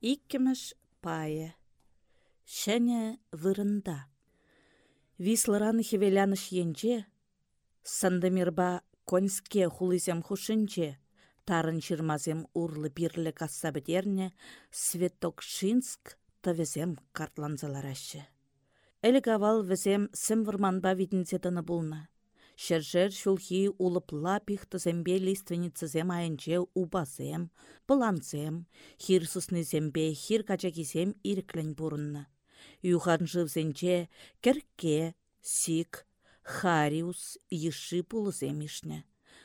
Иккемеш пае. Шәне вырында. Вислыраны хевеляныш енче, Сандымирба коньске хулызем хушинче, тарын чырмазем урлы бирлі касса бідерне, Светокшинск тывезем картланзаларашы. Әлі гавал візем сімвырманба видінзе тыны бұлна. Шержер шулхи улыпла пихтызембе лиственницызем айынче убазем, пыланзем, хир зембе хир качакизем иреклен бұрынны. Юхан живзенче керке, сик, хариус, еши пулызем ишне.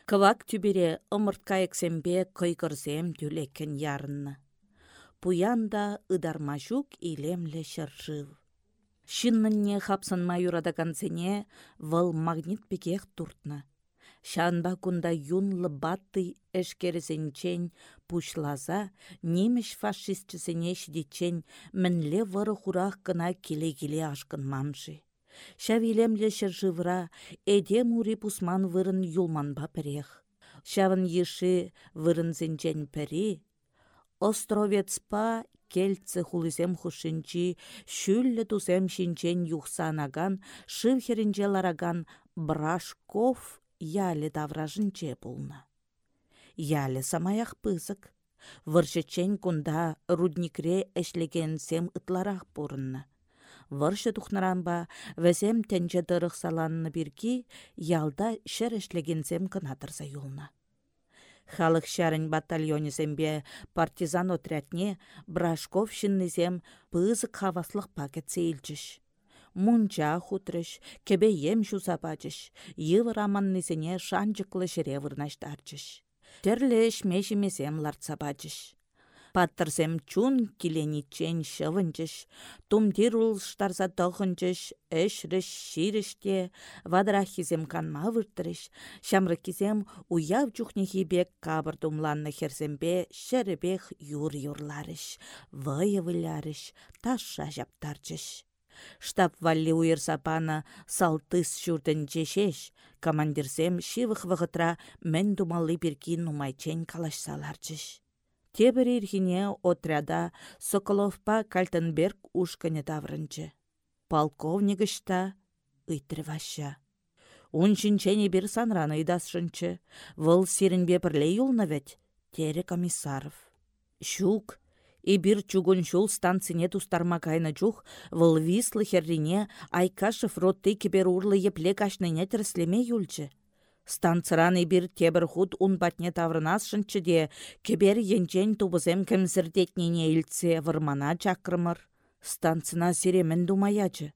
Кывак түбере ымыртка эксембе кыйкырзем түлеккен ярынны. Пуянда ыдармажук илемле шыржыв. Шиннынне хапсанма юрадакансене вăл магнит пекех туртнă. Шанба кунда юнлы батты эшкересенчен пушлаза, немеш фашистчесене шидичен мінле выры хурах кына келе-келе ашкын мамши. Шавилемле шыржывра, эде мури пусман вырын юлманба пірех. Шавын еші вырынзенчен пірі, Островецпа кельце хулисем хушинчи, шүллі тусем шинчен юхсанаган, шывхерінче лараган Брашков ялі давражынче пулна. Ялі самаях пызык. Выршычен кунда рудникре сем ытларақ бұрынны. Выршы тухнаранба вәзем тәнче дырық саланны бірки, ялда шыр эшлегенсем кынатырса юлна. Халық шарын батальонезембе партизан отрядне Брашков шиннезем пызык хаваслық пакет сейілчіш. Мунча хутрыш, кебе ем жуза бачыш, йывыр аманнезене шанчықлы жіре вырнаштарчыш. Терлеш бачыш. Паттырсем чун киленичен шывынчыш, тумдир улштарса тохынчыш, әшріш, ширіште, вадрахизем канма выртырыш, шамрыкизем уяв чухнехибек кабыр тумланны херсембе шәрібех юр-юрларыш, вайывылярыш, таша жаптарчыш. Штаб валли уйырсапаны салтыс шүрдін жешеш, командирсем шивых вғытра мен думалы біркі нумайчен калашсаларчыш. Тебір ирхине отряда Соколовпа Кальтенберг ушкане таврынчы. Полковнигышта ыйтрываща. Унчинчене бір санраны идасшынчы. Выл сирінбе бірле юлны вет, тере комиссаров. Щук, и бир чугун шул станцине тустарма кайны чух, выл вислы херрине Айкашев ротты кибер урлы епле кашныне тірслеме юлчы. Станцыраны бир тебір худ ун батне таврынасшынчы де, кебер енчен тубызем кімсірдетнене илтсе вырмана чакрымыр. Станцына сиремен думаячы.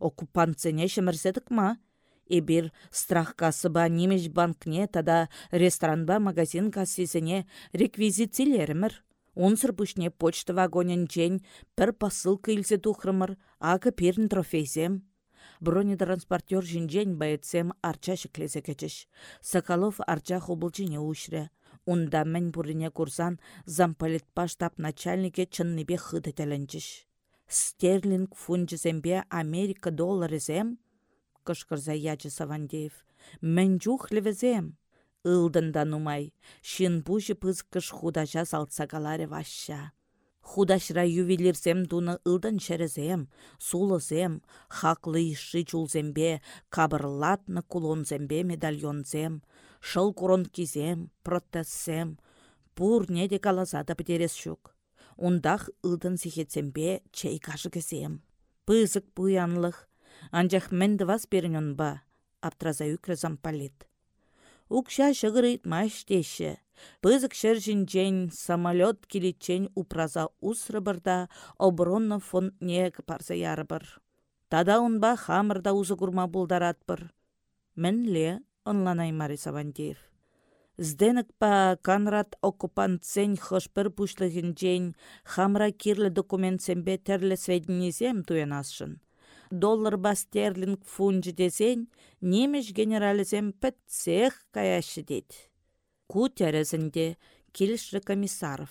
Оккупантсене шымірседік ма? Эбир страхкасы ба немеш банкне тада ресторанба магазин кассисене реквизицилерімір. Унсыр пүшне почта вагонен пір посылка илсе тухрымыр, ағы перін трофейзем бронетранспортер жинжен байытсем арча шеклесе кечеш. Соколов арча хубылчине ушре. Унда мен бурине курсан замполитпа штаб начальнике чынныбе хыды тәлінчіш. Стерлинг фунджізембе Америка долларызем? Кышкырза ячы Савандеев. Мен жух левезем. Илдында нумай. Шин пыз худажа ваща. Худашра ювелирсем туны ылдан шәрізем, сулызем, хаклы ишши чулзембе, кабырлатны кулонзембе медальонзем, шыл курон кизем, протезсем, пур неде калазада бідерес шук. Ундах ылдан сихетсембе чей кашыгызем. Пызык пуянлых, анжақ мінді вас берінен ба, аптраза үкрі зампалит. Укша шығырыт маш теші, Пызык шержинчен самолет упраза усрыбырда оборонно не парса ярбыр. Тада унба хамырда узы курма булдаратпыр. Мінле, онланай Мари Савандеев. Зденік па Канрад оккупантсен хышпыр пушлығынчен хамра кирлі документсембе терлі сведенізем туянасшын. Доллар ба стерлинг фунжы десен, немеш генералізем пәтсех каяшы дейді. Ку тәрізінде келіші комиссаров.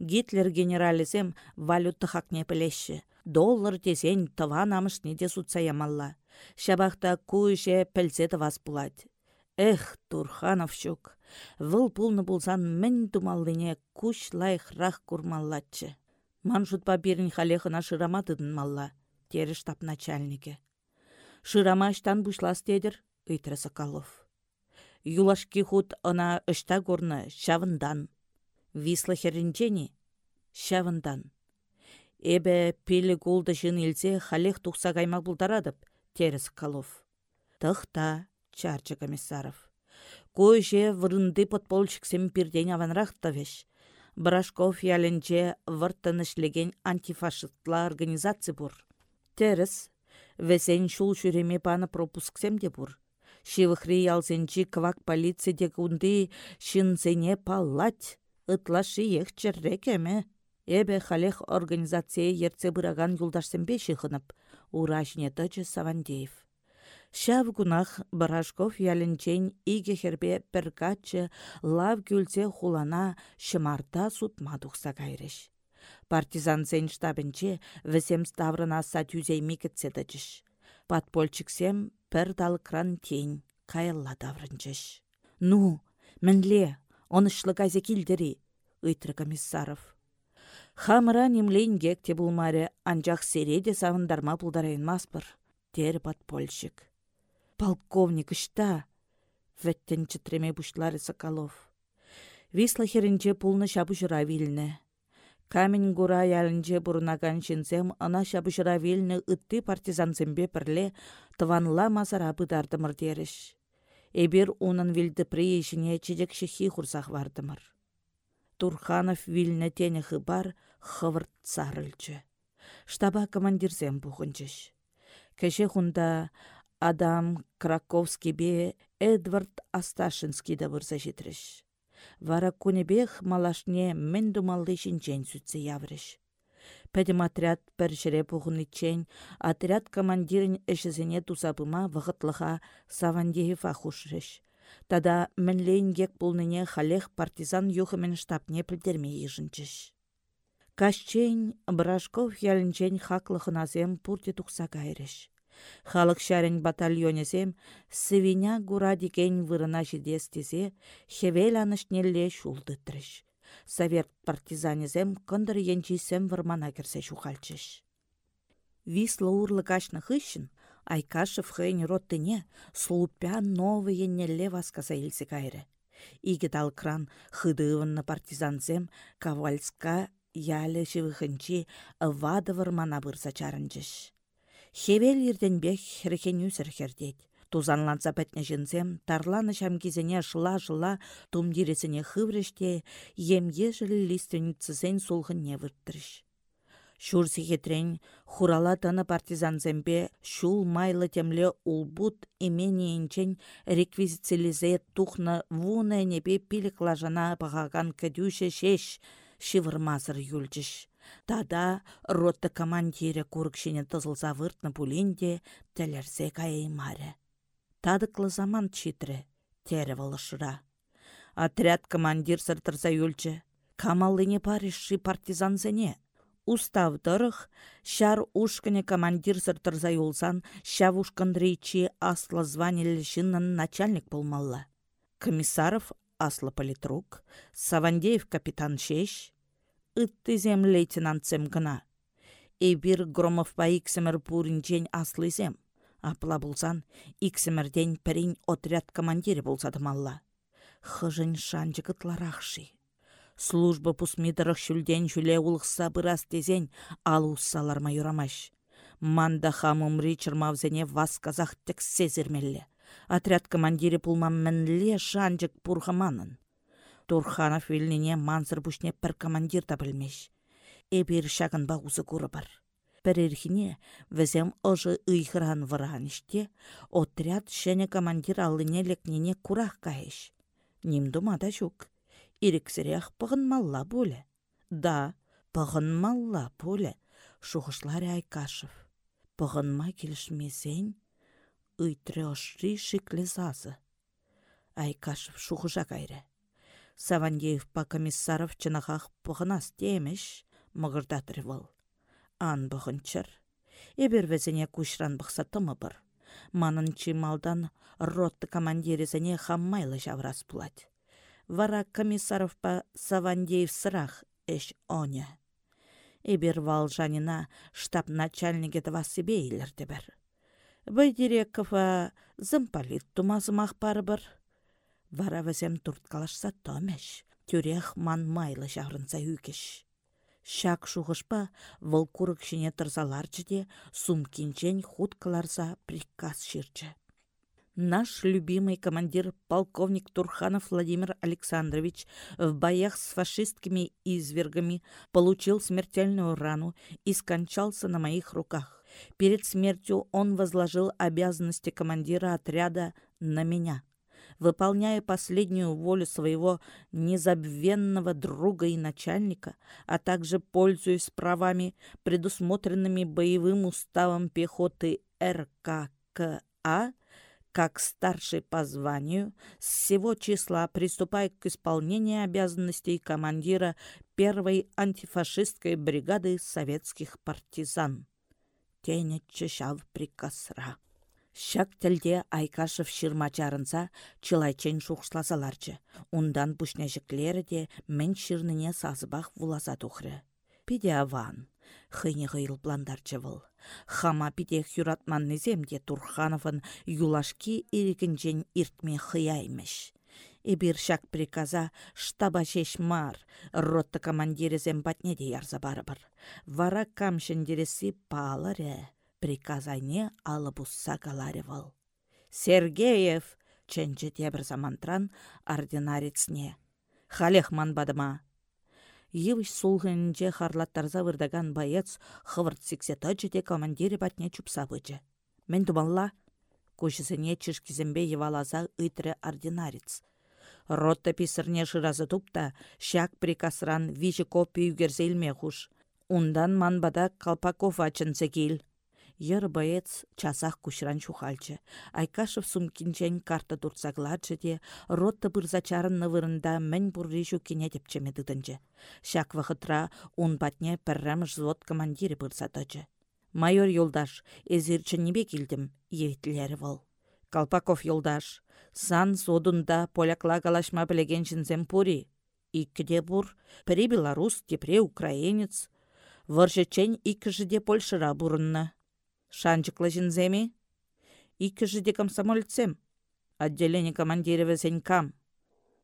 Гитлер генерализем валюта хакне пілеші. Доллар десен тыва намыш неде сутса ямалла. Шабақта ку іше пілзеті вас бұлады. Эх, Турхановчук, выл пулны булсан куш лайх рах курмаллатчы. Ман жутпа берін халехына шырамадыдын малла, тері штаб начальнике. Шырама ыштан бушлас дедір, ыйтры Соколов. Юлашки худ ына ышта горны шавындан. Висла херінчені шавындан. Эбе пелі голды жын илсе халех тухса каймак бұлдарадып, тері Соколов. Тықта, чарчы комиссаров. Көже вырынды подполчиксем пирден аванрақ тавеш. Брашков яленче выртынышлеген антифашистла организация бур. Терес, весен шул жүреме паны пропусксем де бур. Шивыхри ялзенчи квак полицияде кунды шинзене паллать, ытлашы ех черрекеме. Эбе халех организация ерце бұраган юлдашсембе шихынып, ура жіне Савандеев. Шав гунах Барашков ялінчен иге хербе піргачы лав гүлзе хулана шымарта сутма тухса кайрыш. Партизан зен штабінче візем ставрына са тюзей микетсе дычыш. Подпольчиксем пір дал кран тень кайылла даврынчыш. Ну, мінле, онышлы газе килдері, ыйтры комиссаров. Хамыра немлейн гекте булмаре, анжақ середе савындарма бұлдарайын маспыр, тер подпольщик. Полковник ішта, вәттен чітреме бұшлары Соколов. Висла херінче пулны жыра вилні. Камень гура ялінче бұрынаган жінзем, ана шабы жыра вилні үтті партизанзембе пірле тыванла мазара бұдардымыр деріш. Эбір унын вилді приешіне чедек шехи хурсақ вардымыр. Турханов вилні тені хыбар хывырт царылчы. Штаба командирзем бұғынчыш. Кәше хунда Адам Краковский бе Эдвард Асташинский да житріш. Вара кунебех малашне мен думалды шинчен сүтсе яврыш. Пәдім отряд пәршіре чен, отряд командирін ішізіне тусабыма вғытлыға. Тада мінлейн гек бұлныне халех партизан юхымен штабне пілдерме ежінчіш. Кашчен Брашков ялінчен хаклықыназем пурте тұқса кайрыш. Халық шәрін батальонезем сывиня гура дикен вырына жидестезе хевел анышнелле шулдытрыш. Совет партизанезем кындыр енчисем вырмана керсе шухальчыш. Висла урлы Айкашев хыйн роттыне слупя новый еннелле васкаса илсе кайры. Игі кран хыдывынны партизанзем Кавальска ялі живыхынчи вады вырмана бұрса чарынчыш. Хевел ирденбек хірхеню сірхердет. Тузанланса пәтне жінзем, тарланы шамкизене шыла-шыла тумдиресіне хывреште, емге жылі листеніцізен солғын вырттырыш. Шур сихетрен хурала таны партизанзембе шул майлы темле улбут именейінчен реквизицилизе тухны вуны небе пилік лажана кәдюші шеш шивырмазыр юлчыш. Тада ротты командире куркшине тызылса выртны пулинде тәлерсе кайымаре. Тадыклы заман читре, тере валышыра. Отряд командир сыртырса юлчы. Камаллыне паришши партизанзене. Устав дырых, шар ушкыне командир сыртырса юлсан, шав ушкандричи асла званелі начальник болмалла. Комиссаров аслы политрук, Савандеев капитан шеш, ыттызем лейтенантсем гына. Эбир Громов па иксімір пуринчен аслызем. Апла булсан, иксімірден пірін отряд командире болсады малла. Хыжын шанчы кытларақши. Служба пусмидырық шүлден жүле улықса бұрас дезен алу саларма юрамаш. Манда хамумри чырмавзене вас казах тік сезірмелі. Отряд командире пулман мінле шанчык пурхаманын. Турханов вилнине мансыр пушне пір командир та білмеш. Эбір шагын бағузы көрі бар. Бір ерхіне візем ұжы ұйхыран выран іште, отряд шәне командир алыне лекнене курах кайыш. Нимдума да жүк. Ирексірек бұғын малла бөлі. Да, бұғын малла бөлі. Шуғышлар Айкашев. Бұғынма келішмесен, ұйтры ұшри шиклі зазы. Айкашев шуғыжа кайры. Савандеев па комиссаров чынахах бұғынас демеш, мұғырдатыр вол. Ан бұғынчыр. Эбір везіне күшран бұқса тымы бір. Манын чималдан ротты командирезіне хаммайлы жаврас бұлад. Вара комиссаров па Савандеев сырах эш оня. Эбер вал жанина штаб начальнике себе илерді бір. Бәйдерекова замполит тумазымақ бар. Вара турткалашса томеш. Тюрех ман майлы. Шак шуғышпа тырсаларчче те сумкинчен приказ. Наш любимый командир полковник Турханов Владимир Александрович в боях с фашистскими извергами получил смертельную рану и скончался на моих руках. Перед смертью он возложил обязанности командира отряда на меня. Выполняя последнюю волю своего незабвенного друга и начальника, а также пользуясь правами, предусмотренными боевым уставом пехоты РККА, как старший по званию, с всего числа приступая к исполнению обязанностей командира первой антифашистской бригады советских партизан. Тене чешав приказра. Шак тілде Айкашев шырма чарынса, чылайчен шуқшласаларчы. Ундан пушнәжіклері де мен шырныне сазыбақ вуласа тухры. Пиде аван, хыйне гыйыл пландарчы. Хама пиде незем де Турхановын юлашки ирекінжен иртме хыяймыш. Эбир шак приказа штаба шеш мар, ротты командирізем де ярза барыбыр. Вара камшендересі палыры, приказайне алыбусса каларе выл. Сергеев! ченче тебір замантран ординарецне. Халех бадыма, Йывыш сулғынче харлаттарза вырдаган боец хывырт сиксе тачыте командире батне чупса бычы. Мен тумалла, кушысыне чышкизембе евалаза ытры ординарец. Ротта писырне шыразы тупта, шак прикасран вижі копи үгерзелме хуш. Ундан манбада Калпаков ачынсы кел. Йыр боец часах кушран чухальчы. Айкашев сумкинчен карта турцаглачы де, ротты бұрзачарын нывырында мән бұрри жүкене депчеме дыдынчы. Шак вахытра ун батне піррам взвод командирі бұрзатычы. Майор юлдаш, эзирчі небе келдім, еветлері вол. Калпаков юлдаш, сан содунда полякла галашма білеген жінзем пури. Иккіде бұр, пірі белорус, тепре украинец. Варжычен иккіжіде польшыра. Шанчықлы жінземе? Икі жіде комсомольцем. Отделение командирова кам.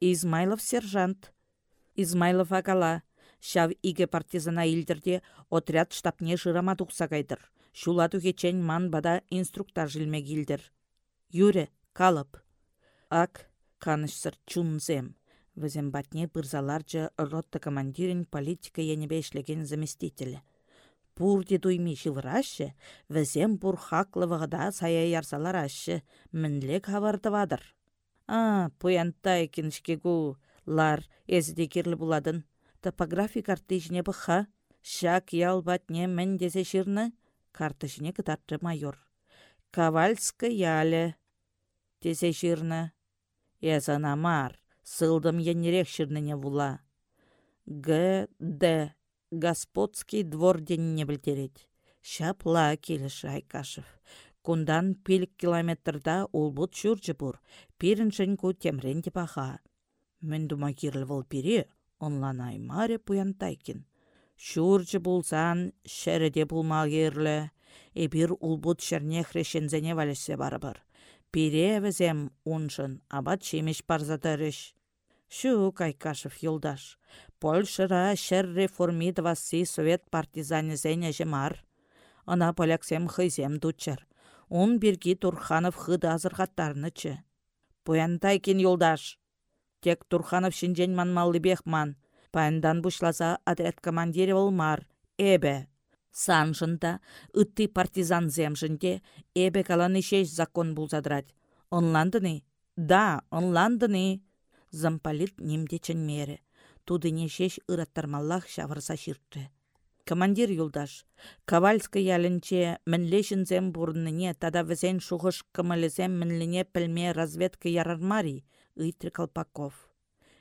Измайлов сержант. Измайлов агала. Шав иге партизана илдерде отряд штабне жырама тұқса кайдыр. Шула кечен ман бада инструктор жилме гилдер. Юре, калып. Ак, канышсыр чунзем. Візем батне бұрзаларчы ротта командирин политика енебе ішлеген заместителі. Пурде туйми шывырашы, візем бұр хаклы сая ярсалар ашы, мінлек хавардывадыр. А, пуянтай гу, лар, әзіде керлі буладын. Топографи картыжне бұха, шак ял батне мін десе шырны, картыжне кытарты майор. Кавальскі ялі, десе шырны. Язана мар, сылдым енерек шырныне вула. Г, Д, господский двор денне білдерет. Шапла келіш Айкашев. Кундан пилік километрда улбут шүрчі бұр, пиріншін ку темренде баха. Мен дума кирлі вол пире, онлан аймаре пуянтайкин. Шүрчі булсан, шәріде булма керлі. Эбір улбут шәрне хрешензене валесе бар-бар. Пире візем уншын, абат шемеш барзатарыш. Шу Кайкашев юлдаш. Польшыра шәр реформидвасы совет партизанезене жемар. Ана поляксем хызем дучар. Он бірге Турханов хыды азырғаттарнычы. Пуянтайкен юлдаш. Тек Турханов шинжен манмаллы бехман. Паяндан бушласа отряд командире олмар. Эбе. Санжында, ытты партизан земжінде, эбе каланы шеш закон булзадрать. Онландыны? Да, онландыны. Замполит немде мере тудыне шеш ыраттармаллах шавырса ширтті. Командир юлдаш, Ковальскый ялінче мінлешінзем бұрыныне тада візен шуғыш кымылізем мінліне пілме разведка ярармари, ыйтры Колпаков.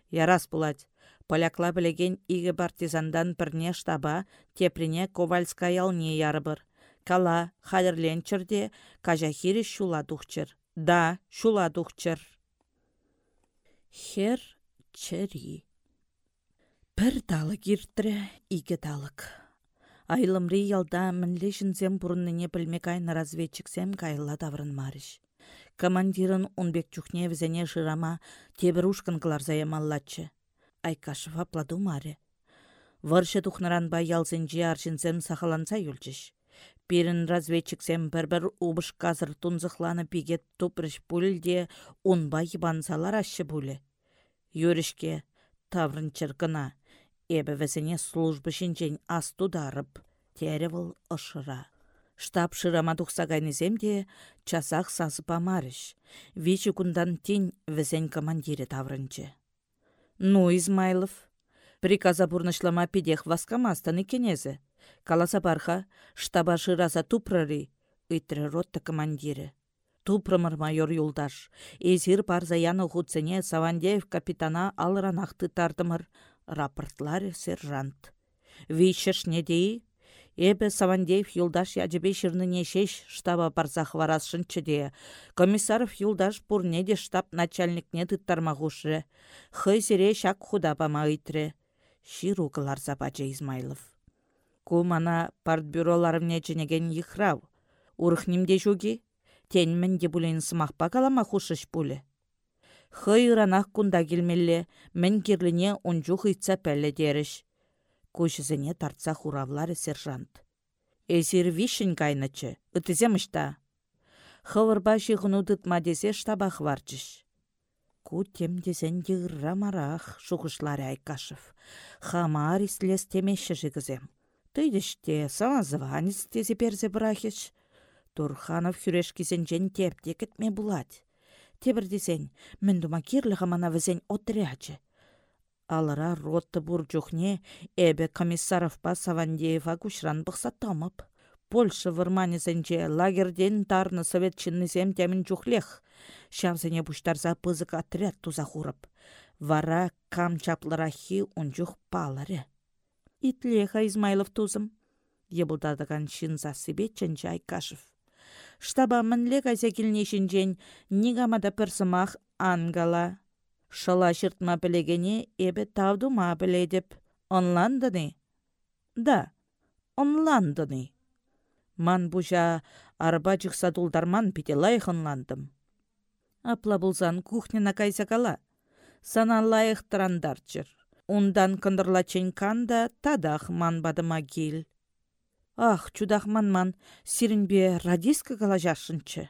Ярас бұлад, полякла білеген игі партизандан бірне штаба, теприне Ковальскай ялне ярыбыр. Кала, хадерленчірде, кажахири шула дұхчыр. Да, шула дұхчыр. Хер чыри. Пір далы кирттірі игі далық. Айлымри ялда мінлі жінзем бұрынныне білме кайны разведчиксем кайла таврын марыш. Командирын унбек чухне візене жырама тебір ушкын кылар заямаллачы. Айкашыва апладу маре. Варшы тухнаран ба ялзенжі аршынзем сахаланса юлчыш. Пирін разведчиксем бір-бір убыш казыр тунзықланы пигет тупрыш пульде унба ебансалар ашы буле. Юрішке таврын чыркына Эбі візіне службы шинчен астударып, теревіл ұшыра. Штаб шырама тұқса де часақ сазып амарыш. Вичі күндан тень візен командире таврынчы. Ну, Измайлов, приказа бұрнышлама педех васкамастаны кенезі. Каласа барха, штаба шыраза тупрары, үйтірі ротты командирі. Тупрымыр майор юлдаш. Эзір барза яны худсене Савандеев капитана алыранақты тардымыр, рапортлары сержант. Вишеш недей, Эбе Савандеев юлдаш ядебе ширныне шеш штаба барзах варасшынчы де. Комиссаров юлдаш пурнеде штаб начальникне тыттармағушы. Хый зере шак худа бама үйтірі. Ширу кылар запача Измайлов. Кумана партбюроларымне жінеген йхрау. Урхнимде жуги, тен мінде бұлін сымақпа калама хушыш бұлі. Хыйранах кунда келмелле, мен керліне онжу хыйтса пәлі деріш. Көшізіне тартса хуравлары сержант. Эзір вишін кайнычы, үтіземішта. Хывырба жиғыну дытма десе штабах варчыш. Ку темдесен дегіррамарақ шуғышлары Айкашев. Хамар ислес темеші жігізем. Тыйдіште самазванец тезе перзе брахич. Турханов хүрешкізен жен тепте кетме булать. Тебір десен, мен дума кирлі ғамана візен отрячы. Алыра ротты бұр жүхне, әбі комиссаров па Савандеева күшран бұқса тамып. Польша вырманезенче лагерден тарны совет чиннізем тәмін жүхлех. Шавзене бұштарза пызык отряд туза хурып. Вара кам чаплырахи жүх палары. Итлеха Измайлов тузым. Ебылдадыған шинза себе чай Кашев штаба мінле кайса килнешінчен нигамада пірсымақ ангала. Шыла шыртма білегене эбі тавдума біледіп. Онландыны? Да, онландыны. Ман бұжа арба жүкса дулдарман пите. Апла бұлзан кухняна кайса кала. Сана лайық тұрандарчыр. Ундан кындырлачен канда тадах ман бадыма кел. Ах, чудахманман, сирінбе радистка калажашынчы.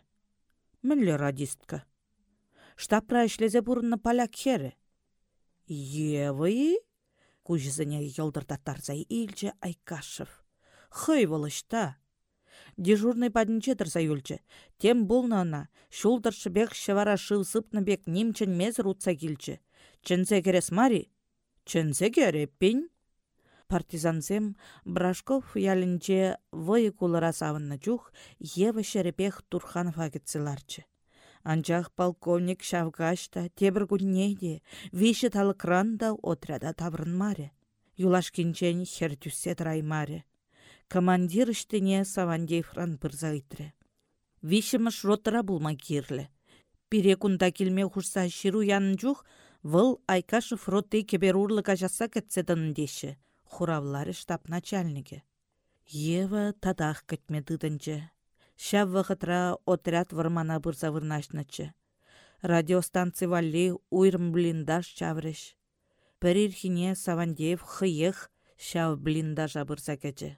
Мінлі радистка. Штапра ішлезе бұрынны поляк хері. Евы? Кужызыне елдырдаттарзай илчі Айкашев. Хый волышта. Дежурный падінче тұрса юлчы. Тем бұлнана, шулдыршы бек шывара шывсыпны бек немчен мезір утса келчі. Чынсе керес мари? Чынсе кере пень? Партизансем Брашков ялінче вăйы кулыра савынны чух Ева Шерепех Турханов агетсыларчы. Анчах полковник шавгашта тебір күннейде, виші талықранда отряда таврынмаре. Юлашкинчен хер түссе маре. Командир іштіне Савандеевран бірза үйтірі. Вишіміш ротыра булма кирлі. Пире күнда келме хұрса ширу янын жух, выл Айкашев роты кебер урлыка жаса кәтседін деші хуравлары штаб начальнике. Ева тадах кәтме дыдынчы. Шав вақытра отряд вармана бұрса. Радиостанци валли уйрым блиндаш чаврыш. Пәрірхіне Савандеев хыйых шав блиндажа бұрса кәчі.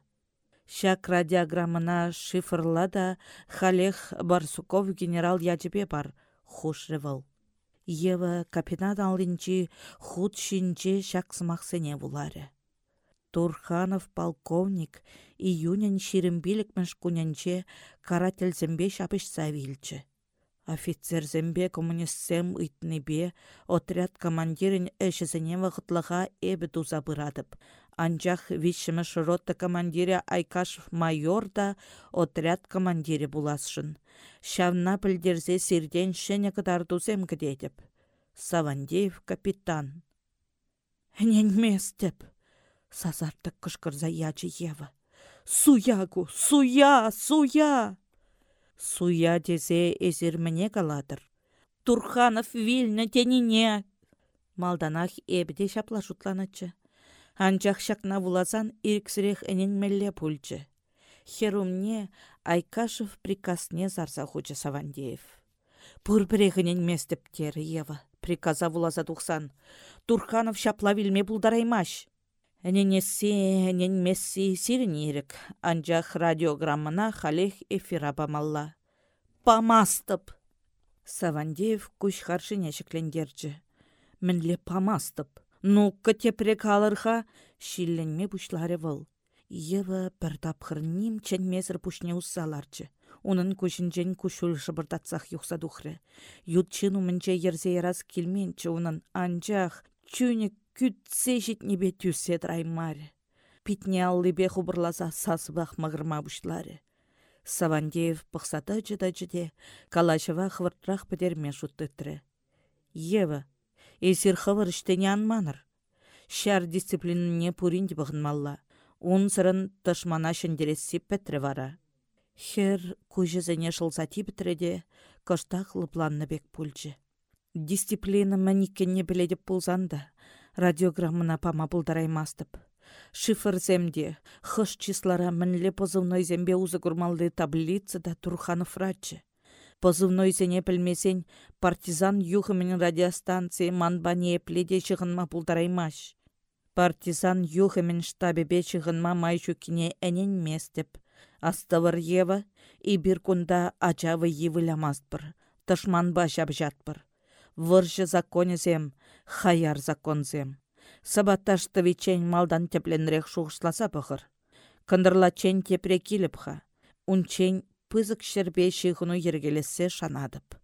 Шак радиограммына шифрла да Халех Барсуков генерал ячепе бар. Ева капитан алынчы худ шинче сымақсыне булары. Турханов полковник июнен ширембилікміш күненче карательзембе шапыш савилчі. Офицерзембе коммунистсем үйтнебе отряд командирін әшізіне вақытлыға әбі туза бұрадып. Анчах вишіміш рота командире Айкашев майор да отряд командире буласшын. Шавна пілдерзе сирден шене кыдар тузем кедетіп. Савандеев капитан. Ненместеп сазартық кышкырза ячы Ева. Суягу, суя, суя! Суя десе эзерміне каладыр. Турханов вильні тенине. Малданах эбіде шапла шутланычы. Анчах шакна вуласан ирксірех әнен мәлле пульчы. Херумне Айкашев приказне зарса хучы Савандеев. Пұрбірегінен местептері Ева, приказа вулаза тухсан. Турханов шапла вилме булдараймаш. Әненесі, әненмесі сирін ерік, анжақ радиограммына халех эфира бамалла. Памастып! Савандеев күш харшыне шеклендерчі. Мінле памастып. Ну, тепрек алырға, шилленме бұшлары выл. Ева бір тапқыр ним чәнмезір пушне ұссаларчы. Унын көшінжен күшіл жыбырдатсақ юқса дұқры. Ютчын умінче ерзе ераз келменчі унын анжақ, чүні күтсе жетнебе түсе драймары. Питне аллыбе хубырласа сасыбақ мағырма бұшлары. Савандеев пықсата жыда-жыде, калашыва хвыртрақ бідерме шуттытры. Ева, эсир хывыр іштене анманыр. Шар дисциплиніне пуринді бұғынмалла. Он сырын тышмана шындересі пәтрі вара. Хер күжізіне шылсати бітіреде, кыштақ лыпланны бек пульчы. Дисциплина мәніккенне біледіп пулзанды. Радиограммына пама бұлдараймастып шифрземде хыш числара мінле позывной зембе узы курмалды таблица да Турханов врачы. Позывной зене пілмесен партизан юхымен радиостанции манбане пледе шығынма бұлдараймаш. Партизан юхымен штабебе шығынма майшу кине әнен местеп. Астывыр ева, и бір күнда ачавы евілямастпыр. Тышман башап жатпыр. Выржы законезем, хаяр законзем сабатташты чен малдан тепленрек шуғышласа бұғыр. Кындырла чен тепре ха. Унчен пызык шербе шиғыну ергелесе шанадып.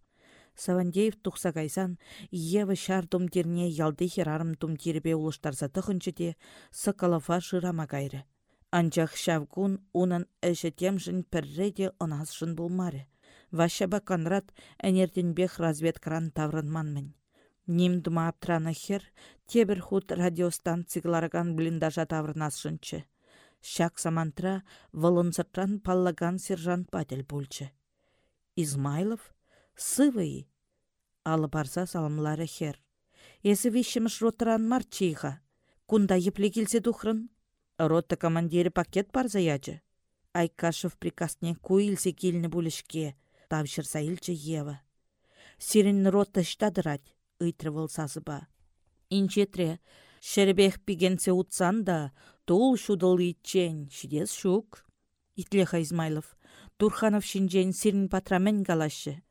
Савандеев тұқса кайсан, Евы шар думдерне ялды херарым думдербе улыштарса тұхынчыде сықалафа жырама кайры. Анчах шавгун унын әші темжін пірреде ұнасшын болмары. Вашаба Конрад әнерденбех разведкран таврынманмын. Ним дума хер, тебір худ радиостанцияларган блиндажа таврнасшынчы. Шак самантра волонцатран паллаган сержант патель бульчы. Измайлов сывый. Алы барса салымлары хер. Есі вишіміш ротран марчиға. Кунда епле келсе тухрын. Рота командирі пакет бар заячы. Айкашев куилсе келіні бұлішке. Тавшырса илчі Ева. Сирен рота штадырать ыйтрывыл сазыба. Инчетре, шербех пигенсе утсан да, тул шудыл итчен, шидес шук. Итлеха Измайлов, Турханов шинжен сирин патрамен галашы.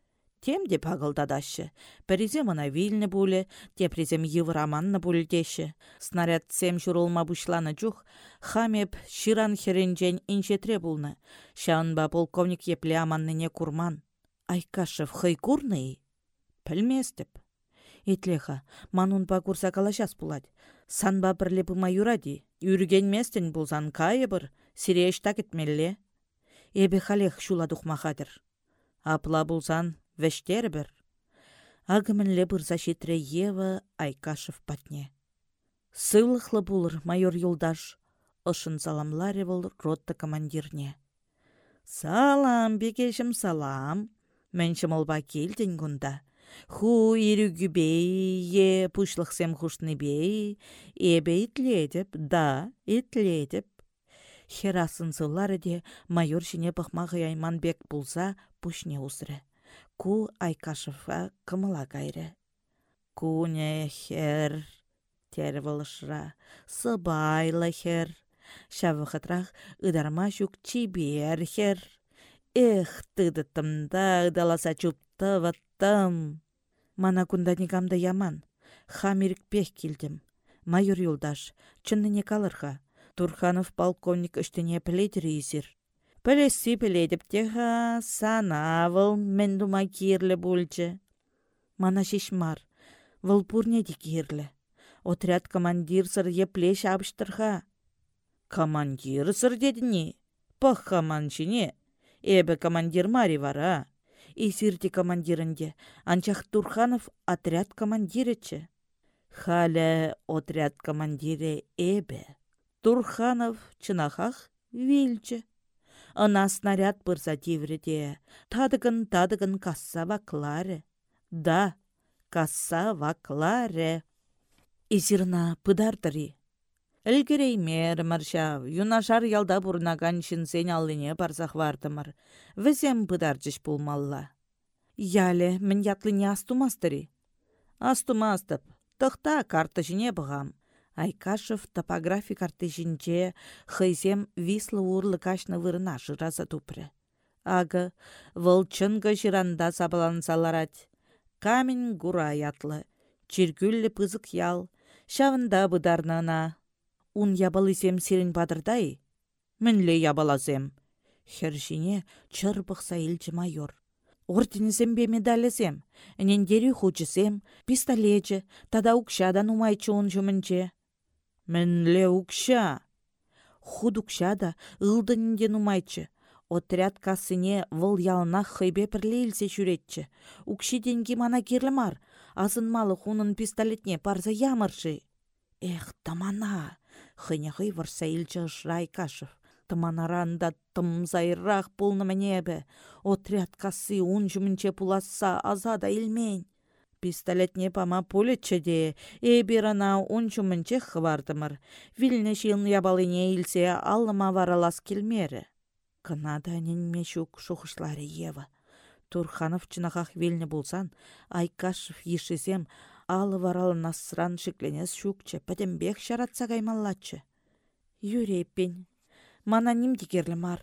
Тем де пағылдадашы. Пәрізем ана вильні бұлі, тепризем евраманны деші. Снаряд сем журылма бұшланы жүх, хамеп ширан херенжен инчетре бұлны. Шаунба полковник епле аманныне курман. Айкашев хый курны? Пілместіп. Итлеха, манун ба курса калашас пулать. Санба бірле бұма юради. Юрген местен бұлзан кайы бір, сиреш кетмелле. Эбе халех шула духмахадыр. Апла бұлзан вештер бір. Агымінле бұрза шетре Ева Айкашев патне. Сылықлы бұлыр майор юлдаш. Ышын саламларе бұл ротта командирне. Салам, бекешім салам. Мәншім олба келден күнда. Ху ирүгүбей, пушлықсем бей, эбе итледіп, да, итледіп. Херасынсылары де майор жіне бұқмағы айман бек бұлса пушне ұсыры. Ку Айкашевға кымыла кайры. Куне хер, тервылышра, сыбайлы хер. Шавықытрақ ыдарма жүк чибер хер. Эх, тыдытымда ыдаласа чупты ваттым. Мана кунда никамда яман. Хамирик келдім. Майор юлдаш, не калырға. Турханов полковник үштіне пілетір езір. Пілесі піледіп теға санавыл мен дума кирлі бөлчі. Мана шишмар, выл пурне кирлі. Отряд командир сыр еплеш абыштырға. Командир сыр дедіне? Пық командшыне? Эбі командир мари вара. Исирти командирінде. Анчах Турханов отряд командиречі. Халя отряд командире эбе. Турханов чынахах вильчі. Ына снаряд бұрза тевреде. Тадыгын-тадыгын касса вакларе. Да, касса вакларе. Изирна пыдардыры. Ілгіреймер марша, юнашар ялда бұрнаган шинсен аллине барзақ вардымыр. Візем бұдарчыш болмалла. Яле, мен ятлыне астумастыри. Астумастып, тұқта карты жіне бұғам. Айкашев топографи картежинче хыйзем вислы урлы кашны вырына жыраза тупры. Ага, вăл чынга жыранда сабалансаларать. Камень гура ятлы, чиргүллі пызык ял, шавында бұдарнана. Ун ябалысем сирен бадырдай, мінле ябаласем. Хершине чырбықса илчі майор. Ортинізем бе медалізем, әнендері хучысем, пистолетчі, тада укшадан умайчы он жүмінче. Мінле укша. Худ укша да ылдынінде нумайчы. Отряд кассыне выл ялына хыйбе пірле илсе жүретчі. Укши деньги мана керлімар. Азынмалы хунын пистолетне парза ямыршы. Эх, тамана! Хыне хый варса илчі Шрай Кашев. Тыманаранда тымзайрақ пулны мінебі. Отряд кассы ун жүмінче пуласса азада илмень. Пистолетне пама пулетчеде, эбирана унчумынче хвардымыр. Вилне шилн ябалыне илсе аллыма варалас келмері. Кынада ненме шук шухышлары Ева. Турханов чынахах вилне булсан, Айкашев ешесем алы варалы насран шикленес шукче, пәтембек шаратса каймаллачы. Юреппен, мана ним дигерлі мар.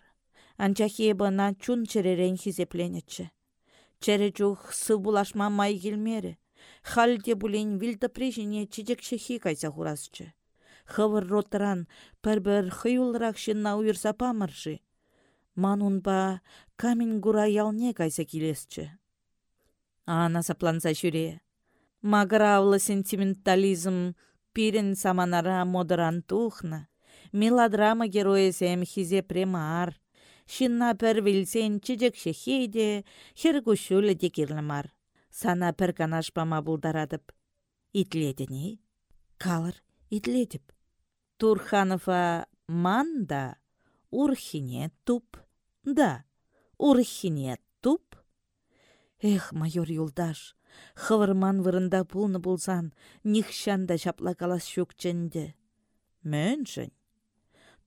Анчахи на чун черерен хизепленетчі. Чәрі жух сы булашма май келмері. Халде булен вилді прежіне чедек шехи кайса хурасчы. Хывыр ротыран пір-бір хыюлырақ шынна уйырса памыршы. Манунба камень гура ялне кайса келесчі. Ана сапланса жүре. Магравлы сентиментализм пирен саманара модеран тухна. Мелодрама героя сәм хизе премар. Шинна пір вилсен чижек шехейде, хер күшілі декерлімар. Сана пір канашпама бұлдарадып. Итледіне? Калыр, итледіп. Турханова манда, урхине туп. Да, урхине туп. Эх, майор юлдаш, хывырман вырында пулны булсан, нихшанда жапла калас шөкченде. Мөншін.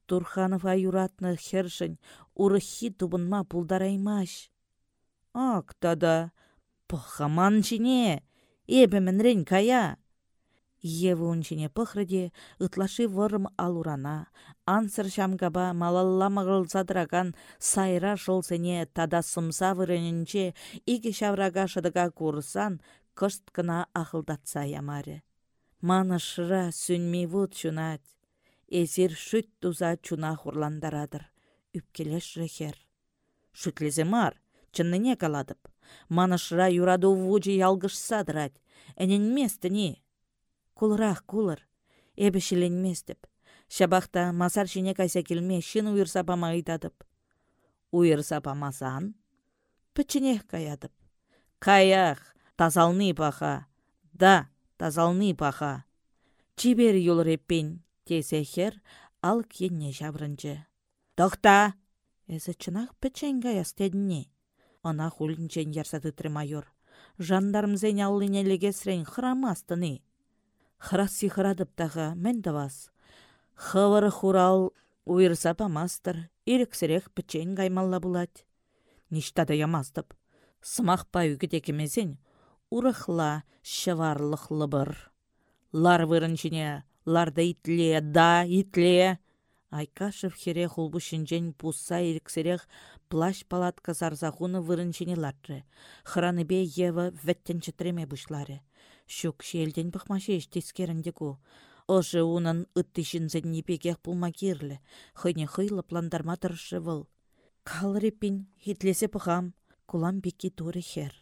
Турханов аюратны хершін, урыхи тубынма пулдараймаш. Ак, тада, эбі мінрен кая. Евы унчине пăхрыде, ытлаши вырым алурана, ансыр çамкаба малалла мăгылсадраган сайра шылсене тада сымса вырыннче ике çаврага шыдыга курсан, кышт кына ахылдатса ямаре. Манышра сүнми вут чунать. Эзир шүт туза чуна хурландарадыр. Үпкелеш рехер. Шүтлезе мар, чынныне каладып. Манышра юраду вучи ялгыш садырать. Әнен местіні. Кулырақ кулыр. Эбі местіп. Шабақта масар жіне кайса келме шын уйырса пама ұйтадып. Уйырса памасан? Пічінех каядып. Каях, тазалны паха. Да, тазалны паха. Чибер юлреппен, тесе хер, ал кенне жабрынчы. Тоқта! Эзі чынақ пічен стедіне. Ана хулінчен ярсады майор. Жандарм зен аллыне легесрен хырамастыны. Храси хырадып тағы мен давас. Хывыр хурал уйырса памастыр, ирексірек пічен гаймалла булать. Ништада ямастып. Сымақ па үгідекемезен, урыхла шыварлықлы бір. Лар вырынчыне, ларда итле, да, итле. Айкашев хере хулбушинчен пусса ирексерех плащ палатка зарзахуны вырынчыне латры. бе ева веттен чытреме бушлары. Шук шелден бұқмашы ештескерінде ку. Ошы унын ыттышынзен непекех пулма кирлі. Хыне хыйлы пландарма тұршы выл. Калрепин хитлесе пыхам, кулам беки туры хер.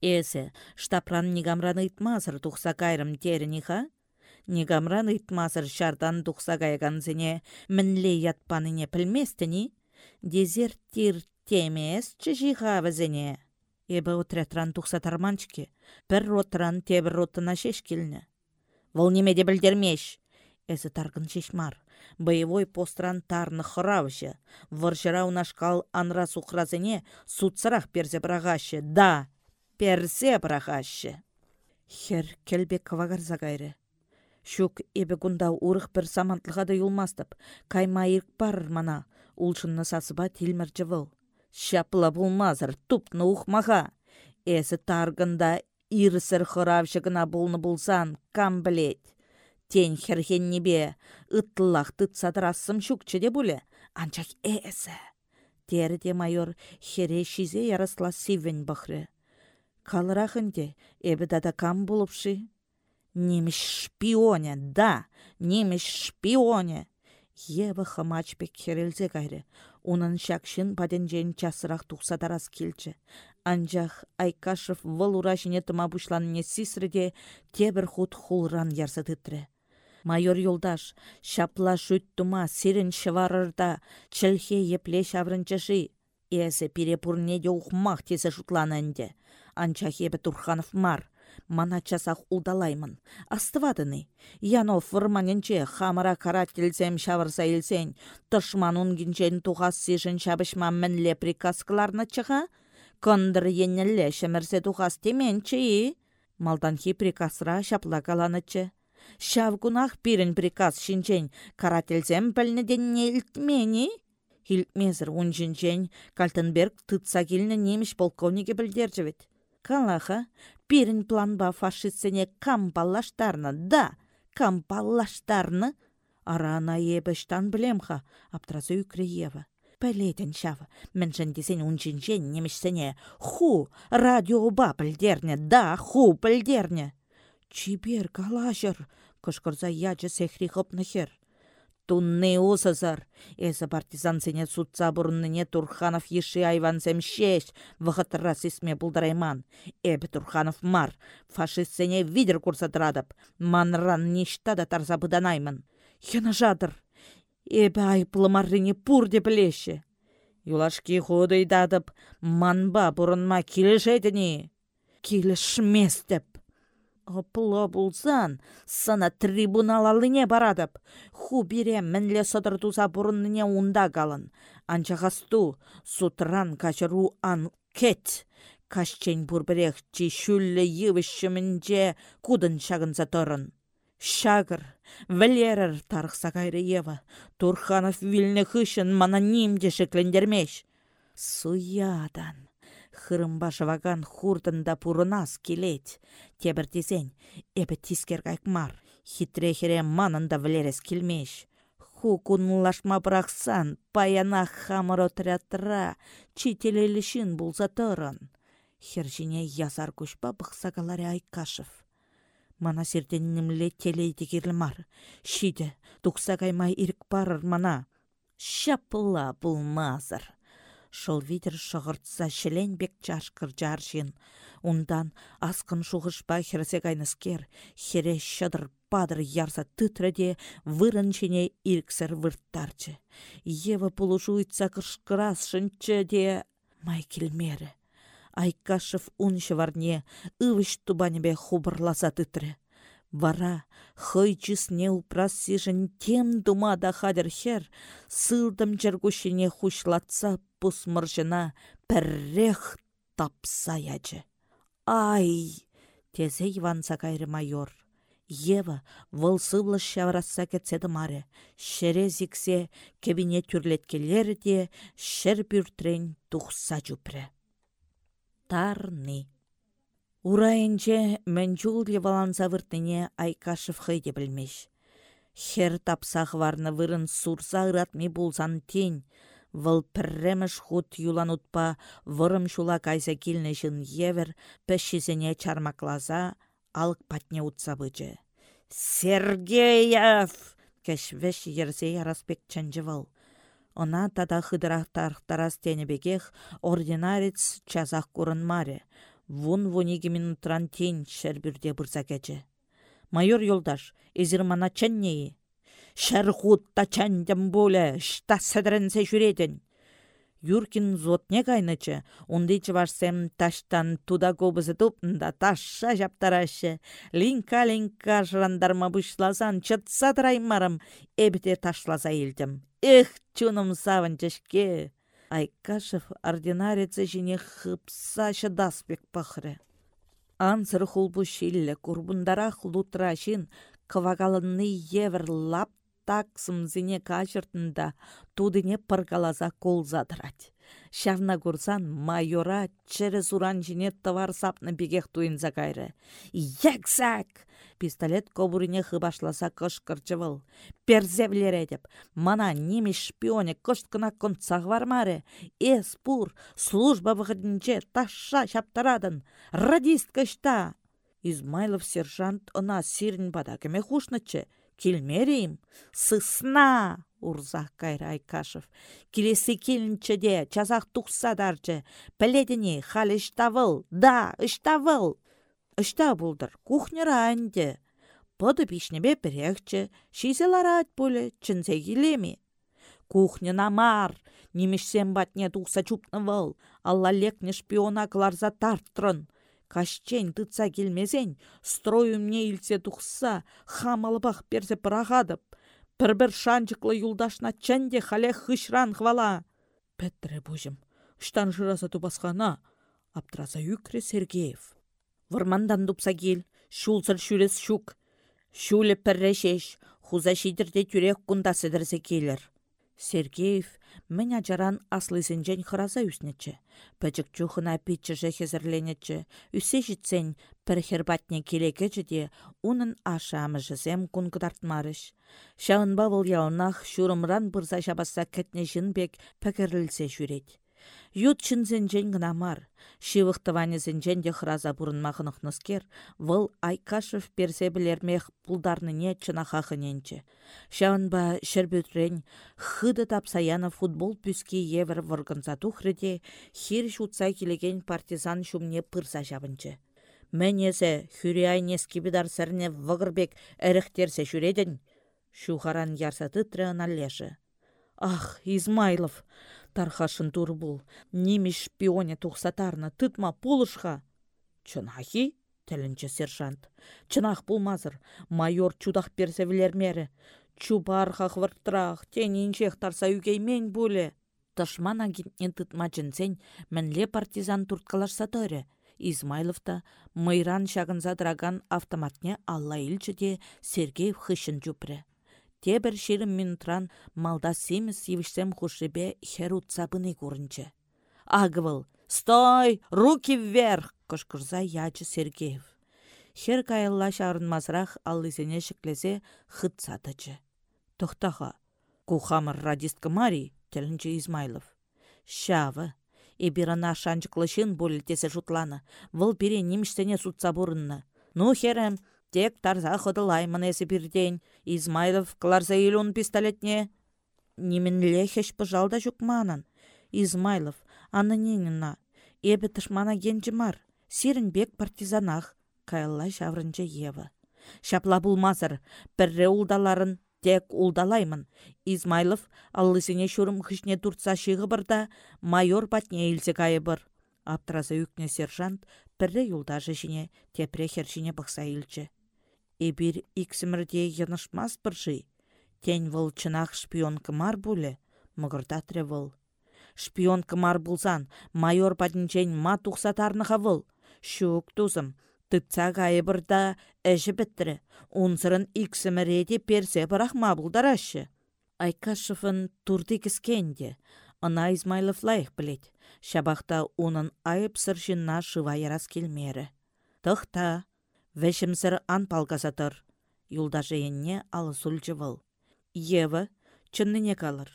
Эсе, штапран негамран ыйтмазыр тухса кайрым терініха? Негамран ыйтмазыр шардан тухса кайганзене мінле ятпаныне пілместіні? Дезертир темес чыжиға візене. Эбі отрятран тухса тарманчке, пір ротран тебір ротына шеш Вол немеде білдермеш. Эзі таргын шешмар. Боевой постран тарны хыравшы. Варжыра унашкал анра сухразыне судсырах перзе брагашы. Да, перзе брагашы. Хер келбек кавагар загайры. Шук эбі гунда урық бір самантлыға да юлмастып, кайма ирк бар мана, улшынны сасыба тілмір жывыл. Шапла булмазыр, тупны ухмаға. Эсі таргында ирсір хыравшығына болны булсан, кам білет. Тен херхен небе, ытлақ тытсадырасым шукчы де бұлі, анчақ эсі. Терде майор хере шизе ярасла сивен бахры. Калырахынде, эбі дада кам болупши. Немеш шпионе, да, немеш шпионе. Ева хамачпек херелзе кайры. Унын шакшын паденжен часырақ тухсадарас келчі. Анжақ Айкашев выл урашыне тыма бушланне сисреде тебір худ хулран ярсыдытры. Майор юлдаш, шапла шүт тума сирен шыварырда, чілхе епле шаврынчышы. Эсі перепурне де ухмақ тесі шутланынде. Анчах ебі Турханов мар, мана часах улдалаймын. Астывадыны. Янов вырманенче хамара карателсем шавырса илсен, тышман унгинчен тухас сишін шабышма мінле приказкаларны чыға? Кондыр еннелле шемірсе тухас теменчі. Малданхи приказра шапла каланычы. Шавгунах пирін приказ шинчен карательсем пәлнеденне илтмені? Хилтмезір унжинчен Кальтенберг тытса келіні неміш полковнике білдерчевет. Калаха, пирін планба фашистсене кампаллаштарны, да, кампаллаштарны. Арана ебіштан білемха, аптразы үкреева. Пәлетен шава, міншін десен унжинчен немішсене, ху, радиоба білдерне, да, ху білдерне. Чибер калашыр, кышкырза ячы сехри хопнахер. Тунны усызыр. Эсі партизан сене сутса бұрынныне Турханов еші айвансем шеш, вғытыра сесме бұлдырайман. Эбі Турханов мар, фашист сене видер курсатырадып, манран ништа да тарза бұданаймын. Хена жадыр. Эбі айплы маррине пур деп леші. Юлашки худыйдадып, манба бұрынма келешедіні. Келешмес деп. Опылы булсан, сына трибунал алыне барадып. Ху бире мінле сыдыртуза бұрынныне унда қалын. Анчағасту, сутран качыру ан кет. Кашчен бурбірех чи шүллі евішшімінже кудын шағынса тұрын. Шагыр, вілерір тарықса кайры ева. Турханов вилні хышын мана нимде шеклендермеш. Суядан хырымба жываган хурдында пурынас келет. Тебіртесен, эбі тискер кайкмар. Хитре хере манында вілерес келмеш. Ху кунлашма брақсан, паяна хамыр отрядтыра, чителелішін бұлза тұрын. Хержине язар күшпа бұқсагаларе Айкашев. Мана сирденнімле телейді мар. Шиде, тұқса каймай ирік барыр мана. Шапыла бұлмазыр. Шыл видер шығыртса бек чашқыр жаршын. Ундан асқын шуғышпа херсе кайныскер, хере шыдыр падыр ярса тытреде вырынчене ирксір вырттарчы. Ева пулушу үйтса кышқырас шынчы де май келмері. Айкашев уншы варне ывыш тубанебе хубырласа тытры. Вара хый чисне упрас сижен тем дума да хадер хер, сылдым жергушине хушлатса пусмыржына піррех тапса ячы. Ай! Тезе Иван Закайры майор. Ева вылсывлы шаврасса кетседі маре. Шере зиксе кебине түрлеткелері де шер бүртрен тухса жүпрі. Тарны. Урайынче мәнчул еваланса выртыне Айкашев хыйде білмеш. Хер тапсақ варны вырын сурса ыратми булсан тень, Вăл пірреміш худ юлан утпа вырым шула кайса килнешін евер пәшшесене чармаклаза алык патне утса бычы. Сергеев! Кәшвеш ерсе яраспек чанчы вăл. Она тада хыдырақтарықтарас тенебекех ординарец чазақ маре. Вун вуниги минутран тень шәрбірде бұрса кәчі. Майор юлдаш, мана? Шәрхутта чандям боле, шта сәдірінсе жүредін. Юркин зотне кайнычы, унды чывашсем таштан туда гобызы тупнда ташша жаптарашы. Линка-линка жырандарма бұшлазан чытса тыраймарым, эбіте ташлаза елдім. Эх, чуным савын чешке. Айкашев ординарицы жіне хыпса шыдаспек пахры. Ансыр хулбу шилле курбундарах лутрашин кывагалынны евір лап так сымзине качыртында тудыне пыргалаза кол задырать. Шавна курсан майора через уран жіне товар сапны бегех туинза кайры. Яксак! Пистолет кобурине хыбашласа кышкырчывыл. Перзевлере деп, мана немеш шпионе кышт кына концах вармаре. Эс пур, служба выходинче таша шаптарадын. Радист кышта! Измайлов сержант ына сирін бада кеме хушнычы. Килмерейм, сысна! урзах кайра Айкашев. Келесі келінчіде чазақ тұқса дарчы. Піледіне хал іштавыл, да, іштавыл. Ішта бұлдыр, кухняра әнде. Пыды пишнебе бірекчі, шизелара ат бөлі, чынсе келеме. Кухняна мар, немешсен батне тұқса чупны выл, алла лекне шпиона кларза тарттырын. Кашчен тытса келмезен, стройымне илсе тұқса, хамалбақ перзе пырағадып, Пір-бір шанчықлы юлдашна чәнде хале хышран хвала. Пәттірі бұжым, ұштан жыраса тубасқана, аптыраса юкре Сергеев. Вырмандан дупса кел, шулсыр шүрес шук. Шулі піррешеш, хуза шидірде кунда сідірсе келер. Сергеев Мен ажаран аслысенчен хыраза үснечче. Пәчік чухына питчіжі хезірленетчі. Үсе жітсен пірхербатне келекечі де унын жызем кунгыдартмарыш. Шағын бавыл яунах шурымран бұрза жабаса кәтне жынбек пәкірілсе жүрет. Ют чынзенжен гына мар. Де храза бұрынмағынық ныскер, выл Айкашев персе білермех пулдарныне чынахахыненче. Шаунба шербютрен хыды тапсаяны футбол пүске евр варганзату хреде хир шутса келеген партизан шумне пырса жабынчы. Мәнезе хүре айнески бидар сәрне вғырбек әріхтерсе. Шухаран ярсаты. Ах, Измайлов, Тархашын тур бұл. Немеш шпионе тұқсатарны тұтма пулышға. Чынахи? Тілінчі сержант. Чынах бұлмазыр. Майор чудақ мермері. Чубар хақвырттырақ, тенінчех тарса үгеймен бұлі. Ташман агентнен тұтма жінсен, мінле партизан турткалашса тұры. Измайловта мыйран шағынза драган автоматне алла илчіде Сергеев хышын жүпірі. Тебір шерім минутран малда семіз евішсем хушебе херут сабыны көрінчі. Агывыл, стой, руки вверх, кышкырза ячы Сергеев. Хер кайылла шарынмазырақ аллызене шіклезе хыт сатычы. Тоқтаға, кухамыр радистка Мари, тілінчі Измайлов. Шавы, эбирана шанчықлышын болілтесі жұтланы, выл бере неміштене сутса бұрынны. Ну, херем, Тек тарса хыдылаймын эсі бірден. Измайлов кларса илун пистолетне. Неменле хеш пыжалда жүкманын. Измайлов, ненина. Эбі тышмана генжімар. бек партизанах. Кайылла шаврынчы Ева. Шапла булмазыр. Пірре улдаларын тек улдалаймын. Измайлов аллысыне шурым хышне туртса шиғы бірда майор патне илсе кайы бір. Үкне сержант пірре юлдажы жіне тепре хершіне бұқса илчі. Эбир иксімірде янышмас біржи. Тень выл чынақ шпион кымар бұлі, мұғырдатры выл. Шпион кымар бұлзан, майор падінчен ма тұқсатарныға выл. Шук тузым, тытса ғайы бірда әжі біттірі. Унсырын иксіміреде персе ма бұлдарашы. Айкашевын турды кіскенде. Ына Измайлов лайық білет. Шабақта оның айып сыршынна шыва ярас келмері. Тұқта, Вәшімсір ан палгасатыр. Юлдажы енне алы выл. Евы, чынныне калыр.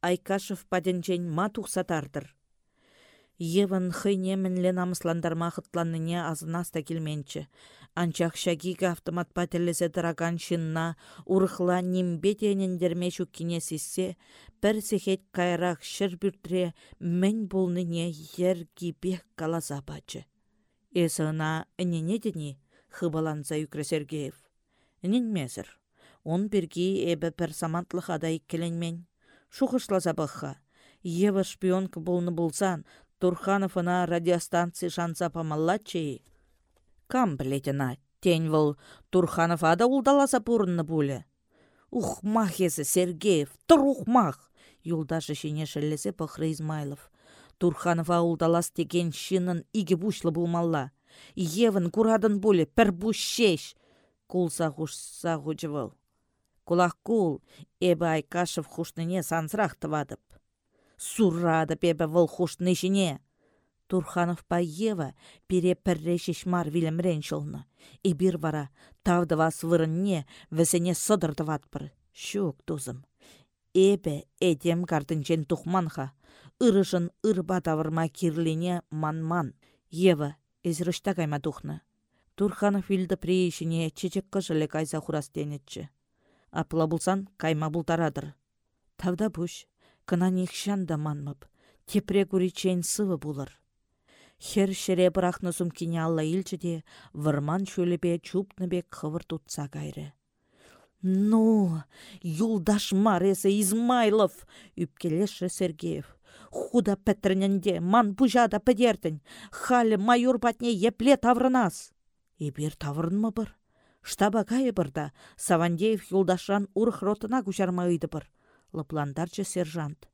Айкашев паденчен ма тухсатардыр. Евын хыйне мінлі намысландарма хытланныне азынаста келменчі. Анчақ шагига автомат пателесе дыраган шынна, урықла нимбетенендерме шуккине сиссе, бір сехет кайрақ шыр бүртіре мен болныне каласа калаза бачы. Эсына хыбаланса юкре Сергеев. месір. Он бірге әбі пір самантлық адай келенмен. Шухышласа бұққа. Ева шпионка болны болсан, Турханов ана радиостанция шанса памаллачи. Кам білетіна, тень вол Турханов ада улдаласа пурынны бұлі. Ухмах есі Сергеев, тұр ухмах! Юлдашы шене шеллесе пықры Измайлов. Турханов улдалас деген шинын иге бұшлы бұлмалла. Евін курадын боле пір бұшеш. Кулса хушса хучывыл. Кулах кул, эбі айкашев хушныне сансырақ тывадып. Суррады пебі выл хушны жіне. Турханов Ева пере пірре шешмар вилімрен жылны. И бир вара тавдывас вырынне візіне сыдырдыватпыр. Шук тузым. Эбе эдем картынчен тухманха. Ырышын ырба тавырма кирлине ман-ман. Ева, эзрышта кайма тухны. Турханов вилді приешіне чечек кыжылы кайса хурастенетчі. Апла булсан кайма бултарадыр. Тавда буш, кына нихшан да манмып, тепре чейн сывы булыр. Хер шере бірақны кине алла илчіде, вырман шөлепе чупныбек хывыр тутса кайры. Ну, юлдаш Маресе Измайлов, үпкелеші Сергеев. Худа пәттірнінде ман бұжада пәдертін, халі майор батне епле таврынас. Ибір таврынмы бір? Штаба кайы бұрда, Савандеев юлдашан урх ротына күшарма ыйды бір. Лыпландарчы сержант.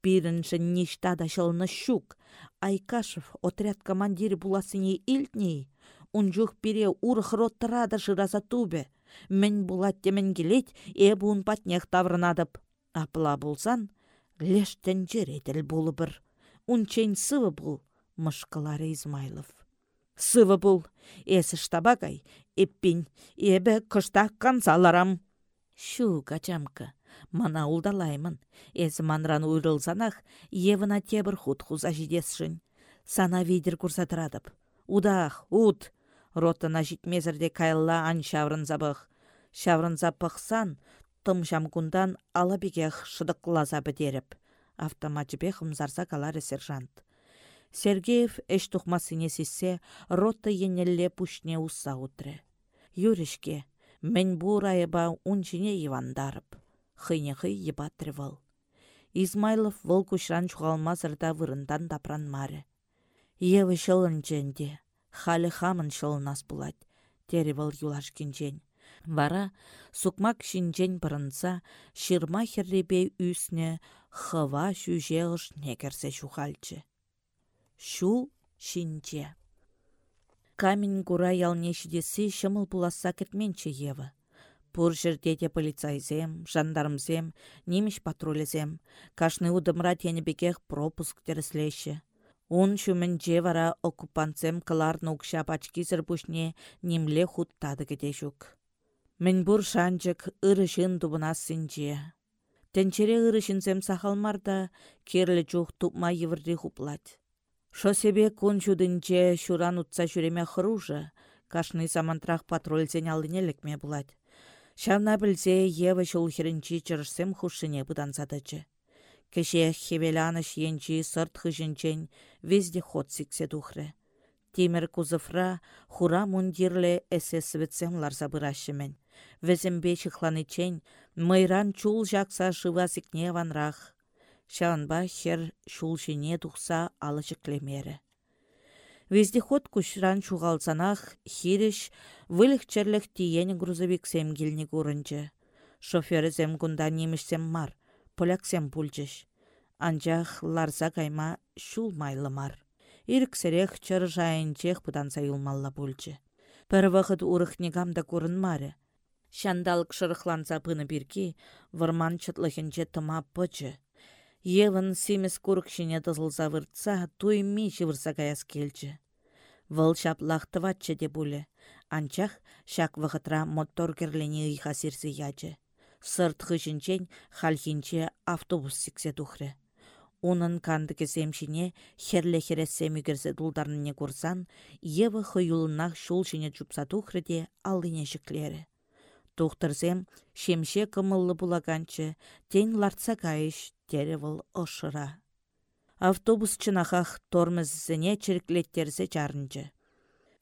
Пирінші ништа да шылны щук. Айкашев отряд командирі буласыне илтней. Унжух пире урх роттыра жыраза тубе. Мен булат темен келет, е буын патнех таврынадып. Апла булсан, лештен жеретіл болы бір. Унчен сывы бұл, мұшқылары Измайлов. Сывы бұл, эсі штабагай, эппин, ебі кыштақ қансаларам. Шу, качамка, мана улдалаймын. Эзі манран уйрылсанах, евына тебір худ хуза жидесшін. Сана видер курсатырадып. Удах, уд! Ротына житмезірде кайылла ан шаврын забық. Шаврын запықсан, тым жамгундан алабегех шыдықлаза бідеріп. Автоматчыбе хымзарса калары сержант. Сергеев эш тухмасыне сиссе, рота енелле пушне усса утре. Юришке, мен бурайыба унчине ивандарып. Хыйне-хый ебатры выл. Измайлов выл кушран чуғалмазырда вырындан дапран маре. Евы шылын жэнде, халі хамын шылынас булать, тері выл юлашкин Вара сукмак шинчен бұрынса, шырма херребе үсне хыва шүжеғыш некерсе шухальчы. Шу шинче. Камень кура ялне шидесі шымыл пуласа кетменче евы. Пур жерде де полицайзем, жандармзем, немеш патрулезем, кашны удымра тенебекех пропуск терслеші. Он шумінже вара оккупантсем кыларны укша пачкизір пушне немле хуттады кете жүк. Мен бұр шанчык ырышын тубына сынже. Тенчере ырышынсем сахалмарда керлі чух тупма евірде хуплать. Шосебе кунчудынче шуран утса жүреме хыружы, кашны самантрах патрульзен алынелекме булать. Шавна білзе Ева шул херінчі чырышсем хушыне бұдансадычы. Кеше хевеляныш енчі сырт хыжынчен везде ход сиксе духры. Тимір кузыфра хура мундирле эсесвітсем ларса. Везімбе чен, майран чул жақса жыва сикне ванрах. Шанба хер шулшине тухса алычыклемері. Вездеход кушран чуғалсанах хириш вылық тиен грузовик сем келіне көрінчі. Шофері зем күнда немішсем мар, поляксем пульчыш. Анчах ларса кайма шул майлы мар. Ирксерех чыр жайынчех бұдан сайылмалла пульчы. Пір вақыт урықнегамда көрінмары. Шандалық шырықланса пыны бірки, варман чытлыхынче тыма пычы. Евын семес куркшине тызылса выртса, туйми шывырса каяс келчі. Вăл лақтыватчы де бұлі. Анчах шак вғытра мотор керлене ыйха сирсе ячы. Сырт хышынчен халхинче автобус сиксе тухры. Унын канды кеземшіне херле хересе мүгерсе дулдарныне курсан, Ева хыюлынақ шулшыне чупса тухры де шіклері. Тухтырсем, шемше кымыллы булаганчы, тен лартса кайыш, теревыл ошыра. Автобус чынахах тормыззіне черклеттерсе чарынчы.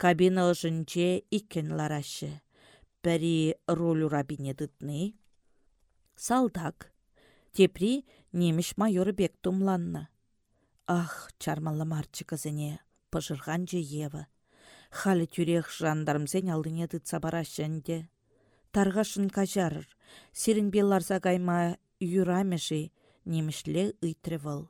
Кабина ышынче иккен ларашы. Пәрі ролю рабине дытны. Салдак. Тепри неміш майоры бек тумланны. Ах, чармалы марчыкызыне, пыжырғанчы Ева. Халі тюрех жандармзен алдыне дытса барашынде. Тарғашын кажарыр, белларса кайма юрамеші, немішле ыйтрывал.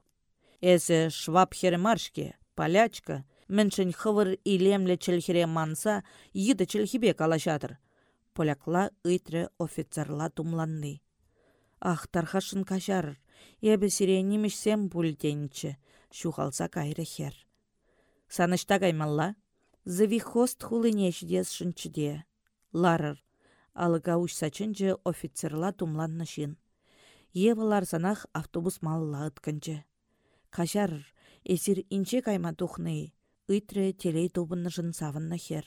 Эзі шваб маршке, полячка, міншін хывыр илемле чілхіре манса, еді чілхібе калашадыр. полякла ыйтрре офицерла тумланны. Ах, тархашын кажарыр, ебі сем пульденчі, шухалса кайры хер. Санышта каймалла, завихост хулыне ждес шынчыде. Ларыр, алыга сачынчы офицерла тумланны шин. Евалар санах автобус малла ытканчы. Кажарыр, эсир инче кайма тухны, ыйтрре телей тубынны жын савынны хер.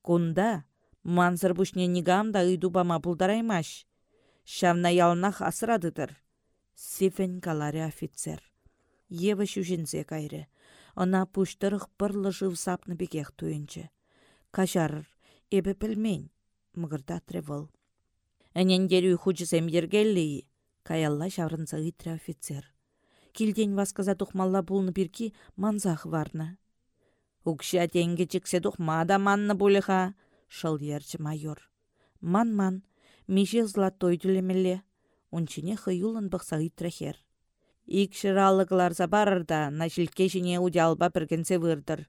Кунда, манзыр бушне нигамда ыйдубама булдараймаш. Шавна ялнах асырадыдыр. Сифен каларе офицер. Ева шүжінзе кайры. Она пуштырық пырлы жыв сапны бекех туйынчы. Кажарыр, эбі пілмен, мұғырда тревыл. Әнендері хучысем ергелі, каялла шаврынса ытры офицер. Килден васказа тухмалла булны бирки манзах варны. Укша тенге чіксе тухмада манны булыха, шыл ерчі майор. Ман-ман, меже златой түлемелле. Унчине хыюлын бұқса итрахер. Икшіралығылар забарырда, начилке жіне удялба біргенсе вырдыр.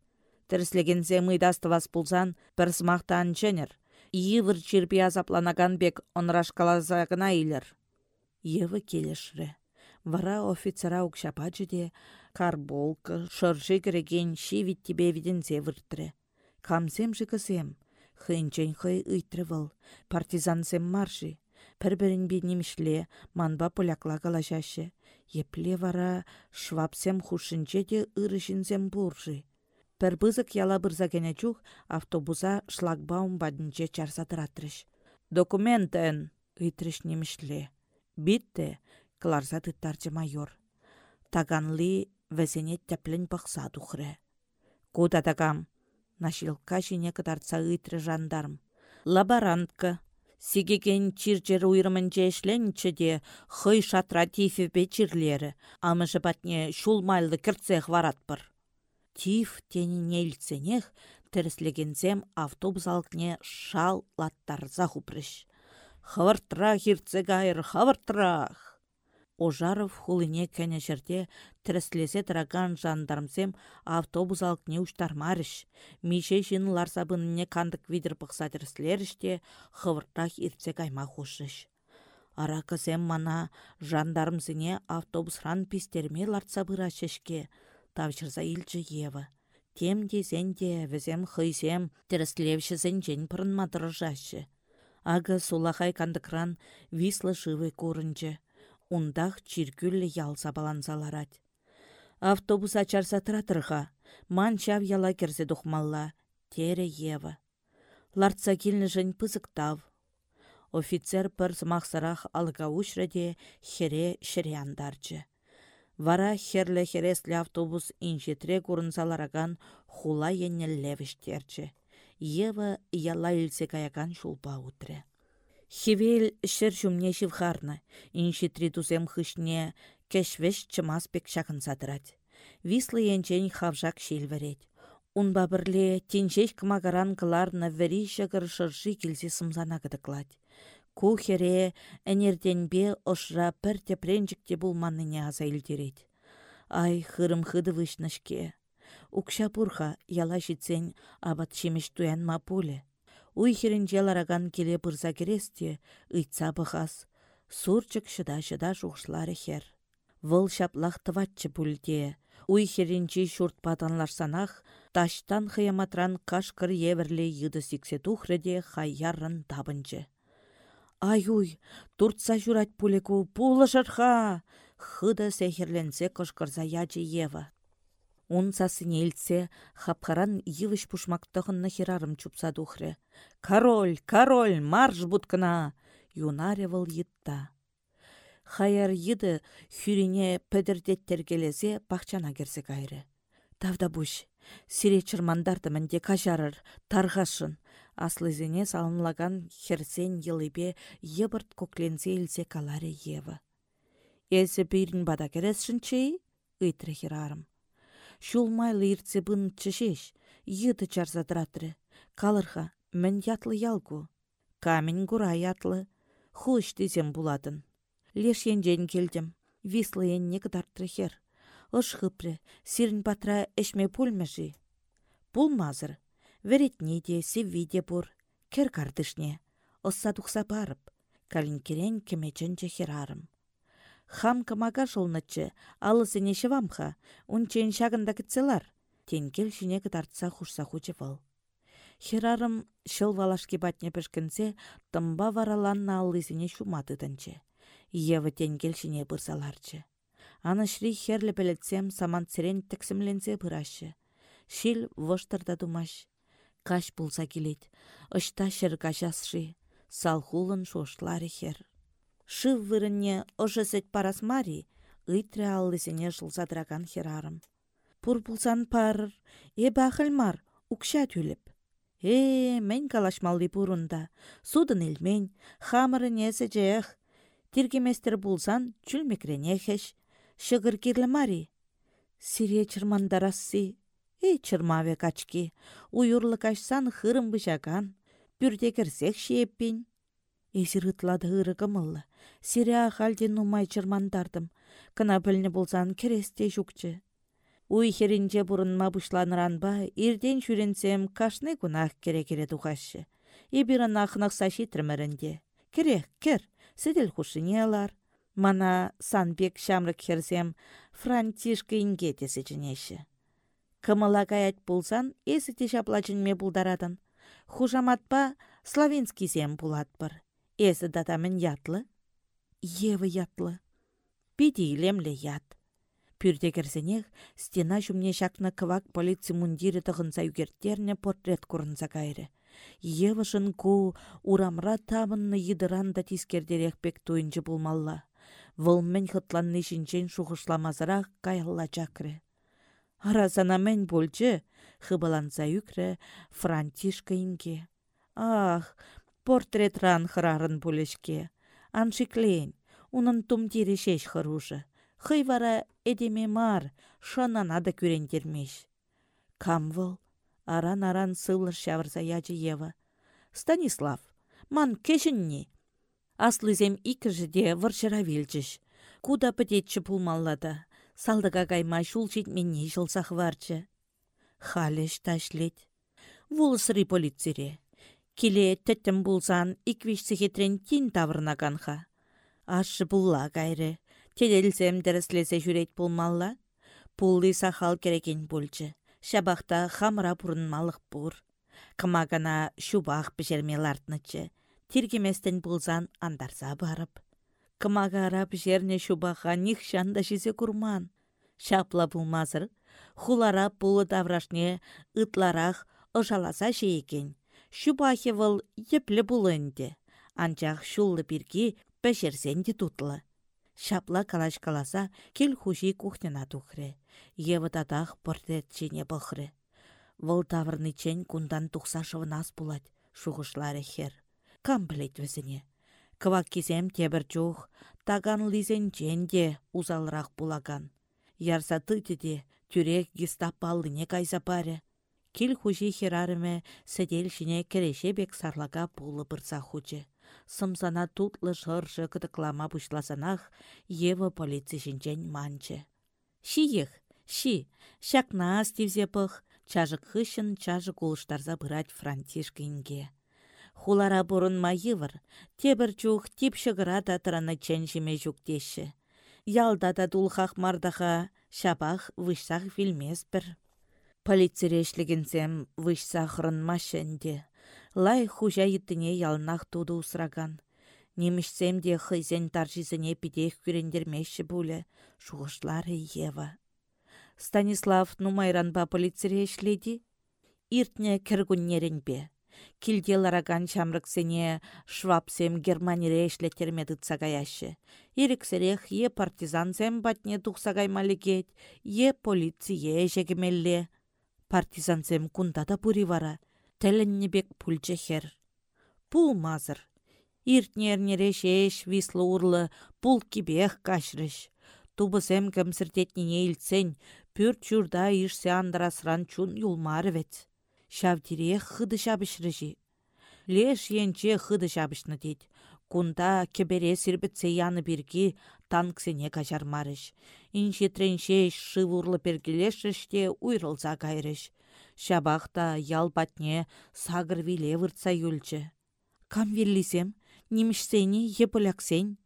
Мыйдасты вас пулсан, бір смақтан ченер. Иывыр чирпи азапланаган бек онрашкалазагына илер. Евы келешрі. Вара офицера укшапачыде, карболка, шыржы кереген шивит тебе видензе выртры. Камсем Хынчен хый партизансем марши. Пір-бірін бенемішле, манба полякла калашашы. Епле вара швапсем хушынче де ырышынсем буржи. Пір бызык яла бұрза чух автобуса шлагбаум бадынче чарсатыратрыш. Документен, ыйтрыш немішле. Битте, кларса тыттарчы майор. Таганли вәзене тәплін бақса. Куда тагам? Нашилка жіне кыдарца ыйтры жандарм. Лаборантка. Сигеген чирчер уйрымынче ішленчі де хый шатра тифе чирлері. Амыжы батне шулмайлы кіртсех варатпыр. Тиф тені нелценех тіріслегензем автобус алтне шал латтарза хупрыш. Хавыртра хирце гайыр, хавыртрах! Ожаров хулыне кәне жерде тіріслесе тұраган жандармсем автобус алкне уштармарыш. Мише жын ларсабынне кандык видер пықса тіріслеріште хывыртах иртсе кайма хушыш. Аракысем мана жандармсыне автобусран пистерме ларсабыра шешке, тавчырса илчі Ева. Тем дезенде візем хыйсем тіріслевшізен жен пырынмадыры Ага сулахай кандыкран вислы шывы көрінчі Ундах чиркүллі ялса балансаларад. Автобус ачарса тұратырға, ман чав яла керзе дұхмалла, тере ева. Лартса келіні жын пызықтав. Офицер пір мақсарақ алға хере шыриандарчы. Вара херлі хереслі автобус инжетре курынсалараган хула еннеллевіштерчі. Ева яла илсе каяган шулпа утре. Хевел шыр жүмне живхарны, инші тридузем хышне кешвеш чымас пек шақын садырад. Вислы енчен хавжак шелверет. Унба бірле теншеш кымагаран кыларны вәри шығыр шыржи келсе сымзана. Ку хере әнерденбе ошра пір тепренжікте булманныне аза илдерет. Ай, хырым хыды вышнышке. Укша пурха яла житсен абат шемеш туян ма пуле. Уй херенче келе бұрза кересте, ыйтса бұғас. Сурчык шыда-шыда жуғшлары хер. Выл шаплақ тыватчы бүлде. Уй херенче шурт паданларсанах, таштан хыяматран кашкыр еверле йыды сиксе тухреде хайяррын табынчы. Ай-уй, туртса журать пулеку, пулы жырха! Хыда сехерленсе кышкырза ячы Ева. Он сасыне илтсе, хапхаран йывыш пушмактығынны херарым чупса духры. Король, король, марш будкына! Юнаревал йытта. Хаяр йыды хүрине пөдірдеттер келесе бақчана керсе кайры. Тавда буш, сире чырмандарды мінде кажарыр, тарғашын. Аслызене салынлаган херсен йылыбе ебірт кокленсе илсе каларе евы. Эсі бирін бада кересшін чей? Үйтірі херарым. Шулмайлы иртсе бын чешеш, йыты чарзадыратры. Калырха, мін ятлы ялгу. Камень гура ятлы. Хуш дезем булатын. Леш енжен келдім. Вислы енне кыдартры хер. Ыш хыпры, сирін батра эшме пульмежи. Пулмазыр. Веретне де, севви де бур. Кер кардышне. осса тухса барып, калинкерен кемеченче херарым. Хам камага жылнычы, алысыне шывамха, унчен шагында кітселар. Тенгел жіне кытартса хушса хучы выл. Херарым шыл валашки батне пешкінсе, тымба вараланна алысыне шуматыдынчы. Евы тенгел жіне бұрсаларчы. Аны шри херлі пелетсем саман тіксімленсе бұрашы. Шил воштырда думаш. Каш пулса келет, ұшта шыр кашасши, салхулын шошлары хер. Шыв вырынне ошысет парасмари, ыйтры аллысене жылзадраган херарым. Пур пулсан парыр, е бахылмар, укша түліп. Э, мен калашмалды пурунда, судын илмен, хамырын есі жех. Тиргеместер булсан чүлмекрене хеш, шығыр кирлі мари. Сире чырмандарасы, э, чырмаве качки, уюрлы кашсан хырым бышаган, пүрде кірсек шиеппен. Эсір ұтлады ұры кымылы. Сиря халден нумай чырмандардым. Кына білні болсан кересте жүкчі. Уй херінже бұрынма бұшланыран ба, ирден жүренсем кашны күнақ кере-кере тухашы. Ебірін ақынақ саши тірмірінде. Керек, кер, сіділ хушыне алар. Мана санбек шамрык херсем франтишка инге. Кымыла гаят болсан, есі те шаплачынме бұлдарадын. Хужаматпа славинский зем бұлатпыр. Эзі датамын ятлы? Евы ятлы. Пидейлемле ят. Пүрде керсенех, стена жүмне шакна кывак полиция мундирі тұғынса үгертерне портрет көрінса кайры. Евы ку урамра табынны едыранда тискердерек бек туйынчы булмалла. Вылмен хытланны шинчен шухышламазырақ кайылла чакры. Аразана мен болчы, хыбаланса үкрі франтишка инге. Ах, Портретран хырарын пулешке. Аншиклен, унын тумтире шеш хыружы. Хый вара эдеме мар, шанана да күрендермеш. Камвыл, аран-аран сывлыр шавырса ячы Ева. Станислав, ман кешінне. Аслызем икіжіде варшыра вилчіш. Куда пытетчі пулмаллада. Салдыға кайма шул жетменне жылсақ варчы. Халеш ташлет. Вулысыры полицире. Киле тәттім бұлзан иквишсі хетрен тин тавырнаганға. Ашы бұлла гайры. Теделсем дәріслесе жүрет болмалла. Пулды сахал керекен бұлчы. Шабақта хамыра малық бұр. Кымагана шубақ бішерме лартнычы. Тиргеместен бұлзан андарса барып. Кымагара бішерне шубаға них шанда жезе күрман. Шапла бұлмазыр. Хулара бұлы даврашне ытларақ ұжаласа екен Шубахе вăл епле пулынде. Анчах шуллы пирки пәшерсен тутлы. Шапла калаш каласа кел хужи кухняна тухры. Евы татах портрет чене бұхры. Вăл таврны чен кундан тухса шывынас пулать, шухышлары хер. Кам білет візіне. Кывак кисем тебір чух, таган лизен ченде узалырақ булаган. Ярса тытеде тюрек гестап не кайса паре. Кил хужи херарыме сәдел кереше бек сарлага пулы бұрса хучы. Сымсана тутлы жыржы кытыклама бұшласанах Ева полиция жінчен манчы. Шиех, ши, шакна стивзе пых, чажык хышын чажык улыштарза бұрать франтишка инге. Хулара бұрын майывыр, тебір чух да тұраны жеме жүктеші. Ялда да дулхақ мардаға, шабах вышсақ фильмес бір. Полицерешлігінсем вышса машенде. Лай хужа еттіне ялнақ туды усраган. Немішсем де хызен таржизіне пидех күрендермеші бұлі. Шуғышлары Ева. Станислав нумайранба полицерешледі? Иртне бе. Килде лараган чамрыксене швапсем Германире эшлетермеді цагаяшы. Ирексерех е партизансем батне тухсагаймалегет, е полиция жегемелле партизансем кундата пури вара, бек пульче хер. Пул мазыр. Иртнернере шеш вислы урлы пул кибех кашрыш. Тубысем кәмсіртетніне илтсен, пүрт журда ишсе андырасран чун юлмары. Шавдире хыды шабышрыжи. Леш енче хыды шабышны дейд. Кунда кебере сирбітсе яны бірге танксене кажармарыш. Инші тренше шывурлы пергелешіште уйрылса кайрыш. Шабақта ял батне сагыр виле выртса юлчы. Кам виллисем, немішсені е поляксен.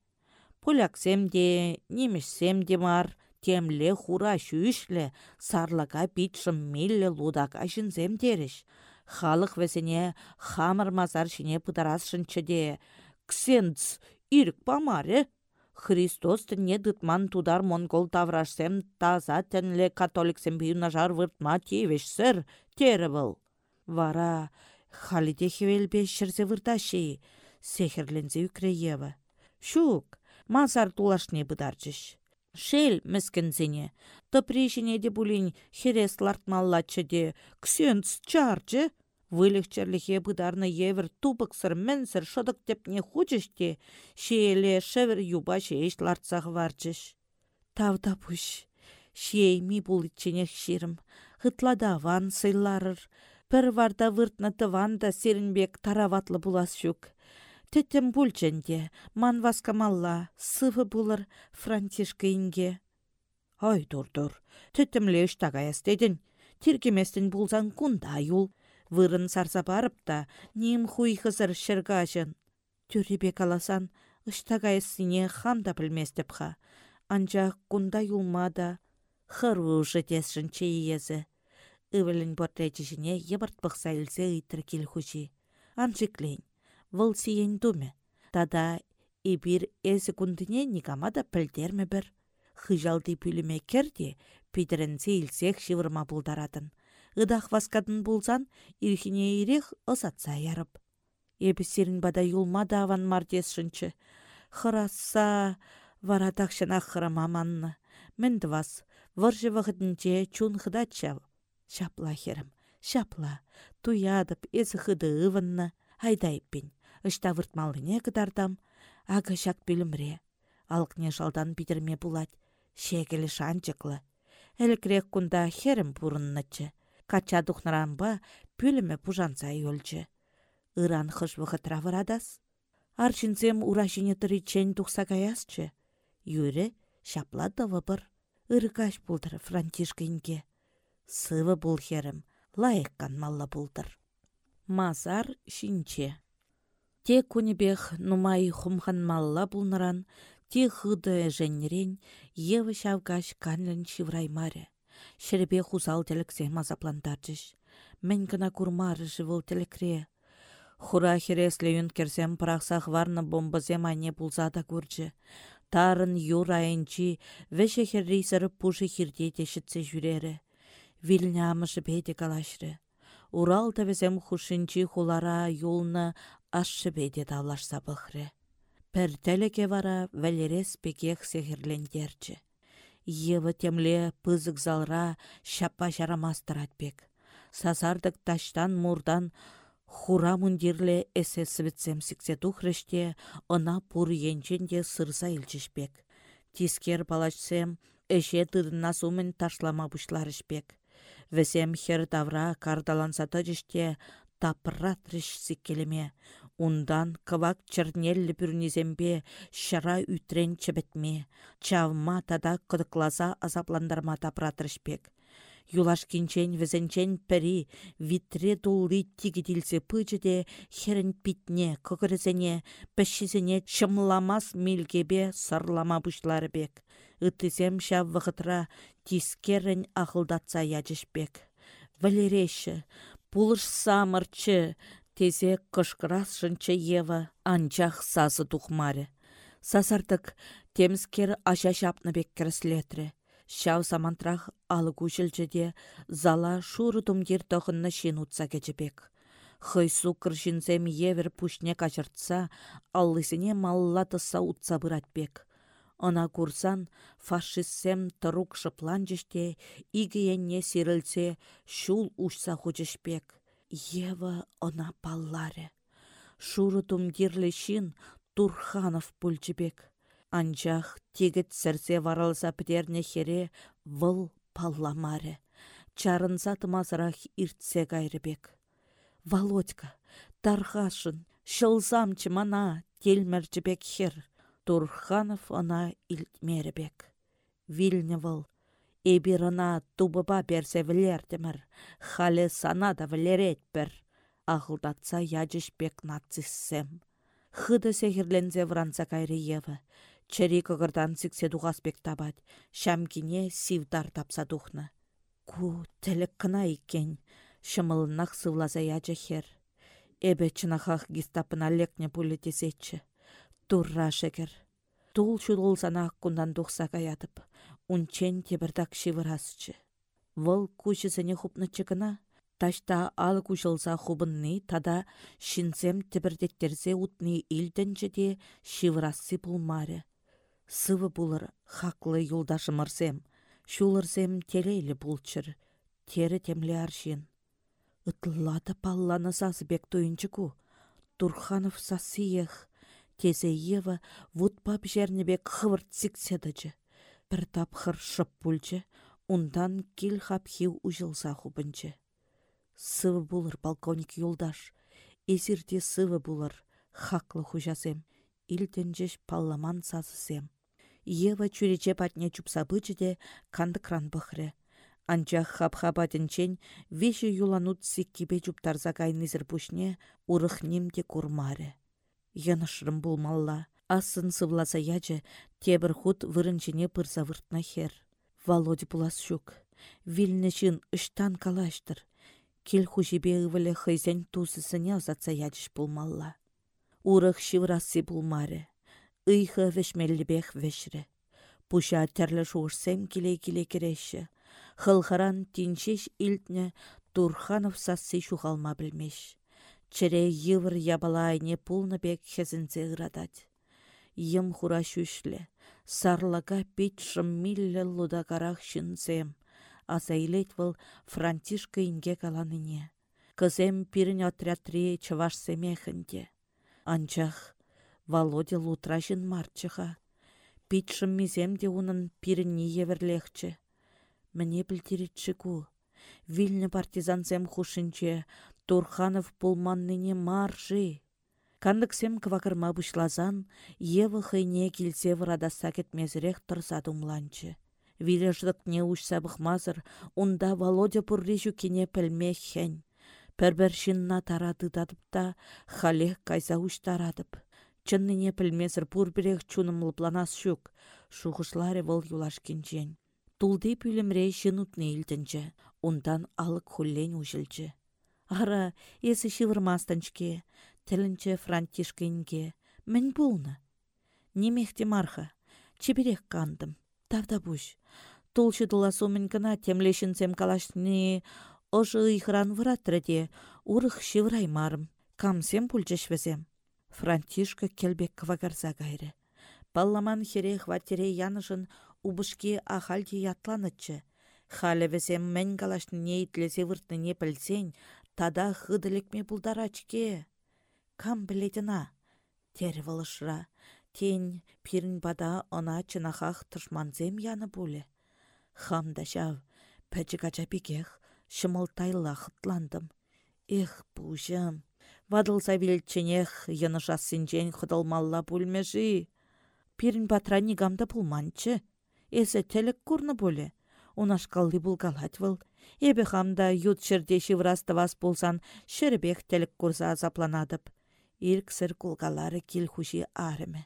Поляксем де, немішсем де мар, темле хура шүйшлі, сарлага питшым мелле лудага жінзем дереш. Халық весене хамыр мазар шине пыдарасшынчы де, ксенц, ирік памаре. Христос не дытман тудар монгол таврашсем таза тәнле католиксем бүйнажар выртма тевеш сір, тері был. Вара, халиде хевелбе шырзе вырташи, сехерлензе үкрееві. Шук, мазар тулашне бұдарчыш. Шел міскінзіне, топрешіне де бұлін херес лартмаллачы де, ксенц чарчы, Вылегчерліхе бұдарны евір тупықсыр мінсір шыдық деп не хучыште, шейле шевір юба шейш лартсақ варчыш. Тавда бұш, шейми бұл итченек хытлада ван сыйларыр, пір варда выртны тыванда серінбек тараватлы бұлас жүк. Теттем бүлченде, ман васкамалла, сывы бұлыр Франтишка инге. Ай, дур-дур, теттемле үштагай астедін, тиркеместін бұлзан кунда юл, Вырын сарса барып та, нем хуй хызыр шыргажын. Түребе каласан, ыштагайсыне хам да білместіп ха. Анча кунда юлмада, хырвы уже тесшін чейезі. Өвілін бортечішіне ебірт бұқса үлзе үйтір кел. Анжиклейн, выл сиен думе. Тада ебір әзі күндіне никамада пілдермі бір. Хыжалды пүліме керде, пидірінсе илсек шивырма бұлдаратын ыдах васкадын булсан, ирхине ирех ысатса ярып. Эпісерін бада юлма да аван мардес. Хыраса вара тақшына хырама манны. Мінді вас, варжы вағыдынче чун хыдачав. Шапла херім, шапла, туядып, езі хыды ывынны. Ышта выртмалыне кыдардам, ага шак білімре. Алқне жалдан бидірме булать, шегелі шанчықлы. Әлікрек күнда херім бұрыннычы кача духнаранба пүліме пужанса өлчі. Иран хыш вғытра варадас. Арчинзем уражине чен тухса каясчы. Юре шаплады выбыр. Иркаш бұлдыр Франтишка инге. Сывы бұл херім, лайыққан малла бұлдыр. Мазар шинче. Те күнебех нумай хумхан малла бұлныран, те хыды жәнерен, евы шавгаш канлін шивраймаре. Шеребе хузал телексех мазаплантарчыш. Мен гына курмары живыл телекре. Хура хересле юн керсем парақсақ варны бомбазем айне булза да көрчі. Тарын юр айынчи, веше херрейсірі пуши хирде тешітсе жүрері. Вильнямышы бейде калашры. Урал тавезем хушинчи хулара юлны ашшы бейде давлашса бұхры. Пір тәлеке вара вәлерес пекех сехерлендерчі. Евы темле пызык залра шапа жарамастыратпек. Сазардык таштан мурдан хура мундирле эсе свитсем сиксе тухрыште ына пур енченде сырса илчишпек. Тискер балачсем эше тыдына сумен ташлама бушларышпек. Весем хер давра кардаланса тăчыште тапратрыш сиккелеме. Ундан кывак чернеллі бүрнезембе шыра үтрен чебетме, чавма тада кыдыкласа азапландарма тапратырышпек. Юлаш кинчен візенчен пәрі витре тулы тигіділсе пычыде херін питне, көгірізене, пәшізене чымламас милгебе сарлама бұшлары бек. Үттізем шав вғытра тискерін ақылдатса ячышпек. Валереші, пулыш самырчы, Тезе кышкырас шынчы ева анчах сасы тухмаре. Сасартык темскер аша шапны бек кіріслетірі. Шау самантрах алы күшілчіде зала шуры тумгер тұхынны шин утса кечіпек. Хыйсу кыршинзем евер пушне качыртса, аллысыне малла тыса утса бұратпек. Она курсан фашистсем тұрук шыплан жеште, игіенне сирілсе шул ушса хучышпек. Ева она палларе. Шуры тумдирле шин Турханов пульчебек. Анчах тегіт сірсе варалса пітерне хере выл палламаре. Чарынса тымазырақ иртсе гайрыбек. Володька, тархашын, шылзамчы мана телмерчебек хер. Турханов она илтмеребек. Вильне выл, Эбирына тубыба берсе вілердімір, халі сана да вілерет бір. Ағылдатса яджыш бек нациссем. Хыды сехерлензе вранца кайры евы. Чері кығырдан сіксе дуғаспек табад. Шамкине сивдар тапса духны. Ку тілік кына икен. Шымылынақ сывлаза яджы хер. Эбе чынахах гестапына лекне пулі тесетчі. Турра шекер. Тул шудғылсана аққундан дұқса каятып. Унчен тебірдак шивырасчы. Вăл кучысене хупны чыкына, ташта ал кучылса хубынны тада шинсем тібірдеттерсе утны илтенче де шивырассы пулмаре. Сывы булыр хаклы юлдашымырсем, шулырсем телейлі булчыр, тері темле аршин. Ытлады палланы бек туйынчыку, Турханов сасиех, тезе Ева вудпап жернебек хывырт сикседачы. Бір тапхыр шып пульчы, Ундан кил хапхи ужылса хубынчы. Сывы булыр полковник юлдаш. Эсирте сывы булыр, хаклы хужасем. Илтенжеш палламан сазысем. Ева чүрече патне чупса бычыде канды кран бұхры. Анчах хап-хапатынчен веші юланут сиккипе чуптарса кайнызыр пушне урыхнемде курмары. Янышрым булмалла, асын сывласа ячы, тебір худ вырынчыне пырса выртна хер. Володя Пуласчук. Вильнешін үштан калаштыр. Кел хужебе ывылы хызен тусысыне озатса ядыш пулмалла. Урых шиврасы пулмары. Ыйхы вешмеллебех вешрі. Пуша тәрлі шуырсем келе-келе кереші. Хылхаран тинчеш илтне Турханов сасы шуғалма білмеш. Чіре йывыр ябалайне пулны бек хезінзе ығрадать. Йым хура сарлага печшым милле лудакарах шынсем. Азайлет Франтишка инге каланыне. Кызем пирен отрядри чываш семехінде. Анчах Володя лутра жын марчыха. Пичшым мизем де унын пиренне еверлехче. Мне білдеретші ку. Вильны партизансем Турханов пулманныне маржи. Кандыксем квакырма бұшлазан, евы хыйне келсе вырада кетмезірек тұрса думланчы. Вилеждік не ұшса бұқмазыр, онда Володя пұррежу кене пілме хен. Пәрбір шинна тарады та, халех кайза тарадып. Чынныне пілмезір пұрбірек чунымлы планас шук, шуғышлары выл юлаш кенчен. Тулды пүлімре шын утны илтінчі, ондан алық хуллен ұжылчы. Ара, есі шивырмастанчке, тілінче франтишкенге. Мін бұлны. Немехте марха. Чеберек кандым. Тавда бұш. Толшы дыласу мін кіна темлешінсем калашны ожы ихран вратрыде урых шивраймарым. Камсем везем. Франтишка келбек квагарза гайры. Балламан хере хватере янышын убышке ахальде ятланычы. Халі везем мен калашны не итлесе выртны не пілсен, тада хыдылекме бұлдарачке кам білетіна. Тері вылышра. Тень пирін бада она чынахах тұшманзем яны бұлі. Хамда жав, пәчі кача бігех, шымылтайла хытландым. Эх, бұжым. Вадылса вилченех, яны жассынчен хыдылмалла бүлмежі. Пирін батра нигамда пулманчы. Эсі телек курны бұлі. Унашкалли булгалать выл. Эбі хамда ют шырде шиврасты вас болсан, шырбек телек курса азапланадып ирксір кулгалары кил хуши арымы.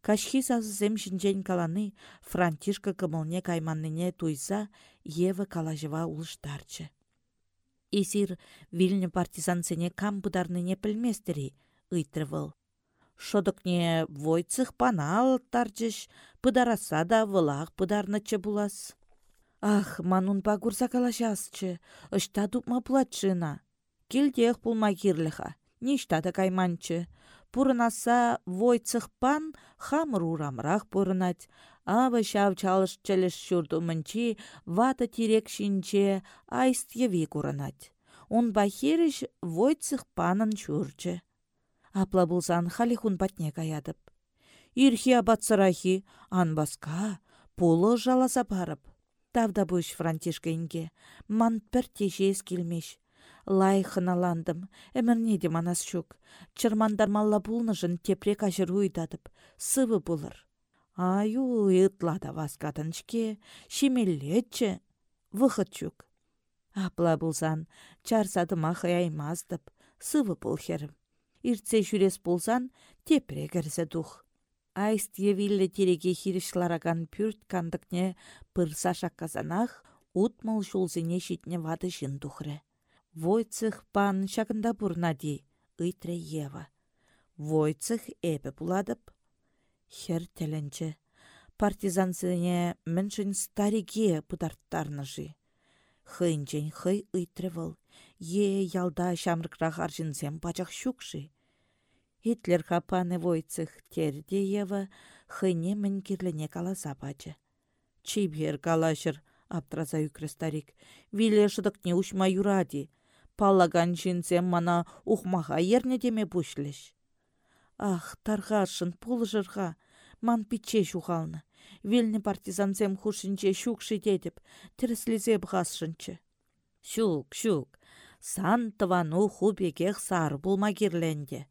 Кашхи сазызем жінжен каланы Франтишка кымылне кайманныне туйса Ева калажыва улыштарчы. Исир вильні партизансене кам бұдарныне пілместері, ыйтрывыл. Шодықне войцых панал тарчыш, пыдараса да вылақ пыдарнычы булас. Ах, манун багурса калашасчы, ышта дупма платчына. Килдех пулма кирліха ништада кайманчы. Пурынаса войцықпан хамыр урамрақ пурынать. Авы шав чалыш чәліш шүрдумынчи вата тирек шинче айст еви курынать. Он бахеріш войцықпанын чурчы. Апла булсан халихун патне каядып. Ирхи абатсырахи, анбаска, пулы жаласа барып. Тавда бұш ман пір тежес келмеш лай хыналандым. Әмірне де манас шук. Чырмандармалла бұлнышын тепрек ажыр уйдадып, сывы бұлыр. Аю, ытлада васкатынчке, шимеллетче, вұхыт чук. Апла бұлсан, чарсадыма хыяймаздып, сывы пулхерім. Иртсе жүрес болсан, тепре кірзі дух. Айст евилле тереге хирішлараган пүрт кандыкне пырса шакказанах, утмыл жулзине шитне вады жын тухры. Войцых пан шагында бурнади, ыйтре Ева. Войцых эбі буладып. Хер теленче. Партизансыне міншін стариге пыдарттарныжы. Хынчен хый ыйтре выл. Е ялда шамрыкрах аржынсем пачах шукши. Гитлер хапаны войцых терде ева хыне мін кирліне каласа пачы. Чибер калашыр, аптраза үкрі старик. Виле шыдық не ушма юради. Паллаган жинсем мана ухмаха ерне деме пушлеш. Ах, тарғашын, жырға, ман пиче жуғалны. Вильні партизансем хушинче шукши дедіп, тіріслізе бұғасшынчы. Шук, шук, сан тывану хубекех сар булма кирленде.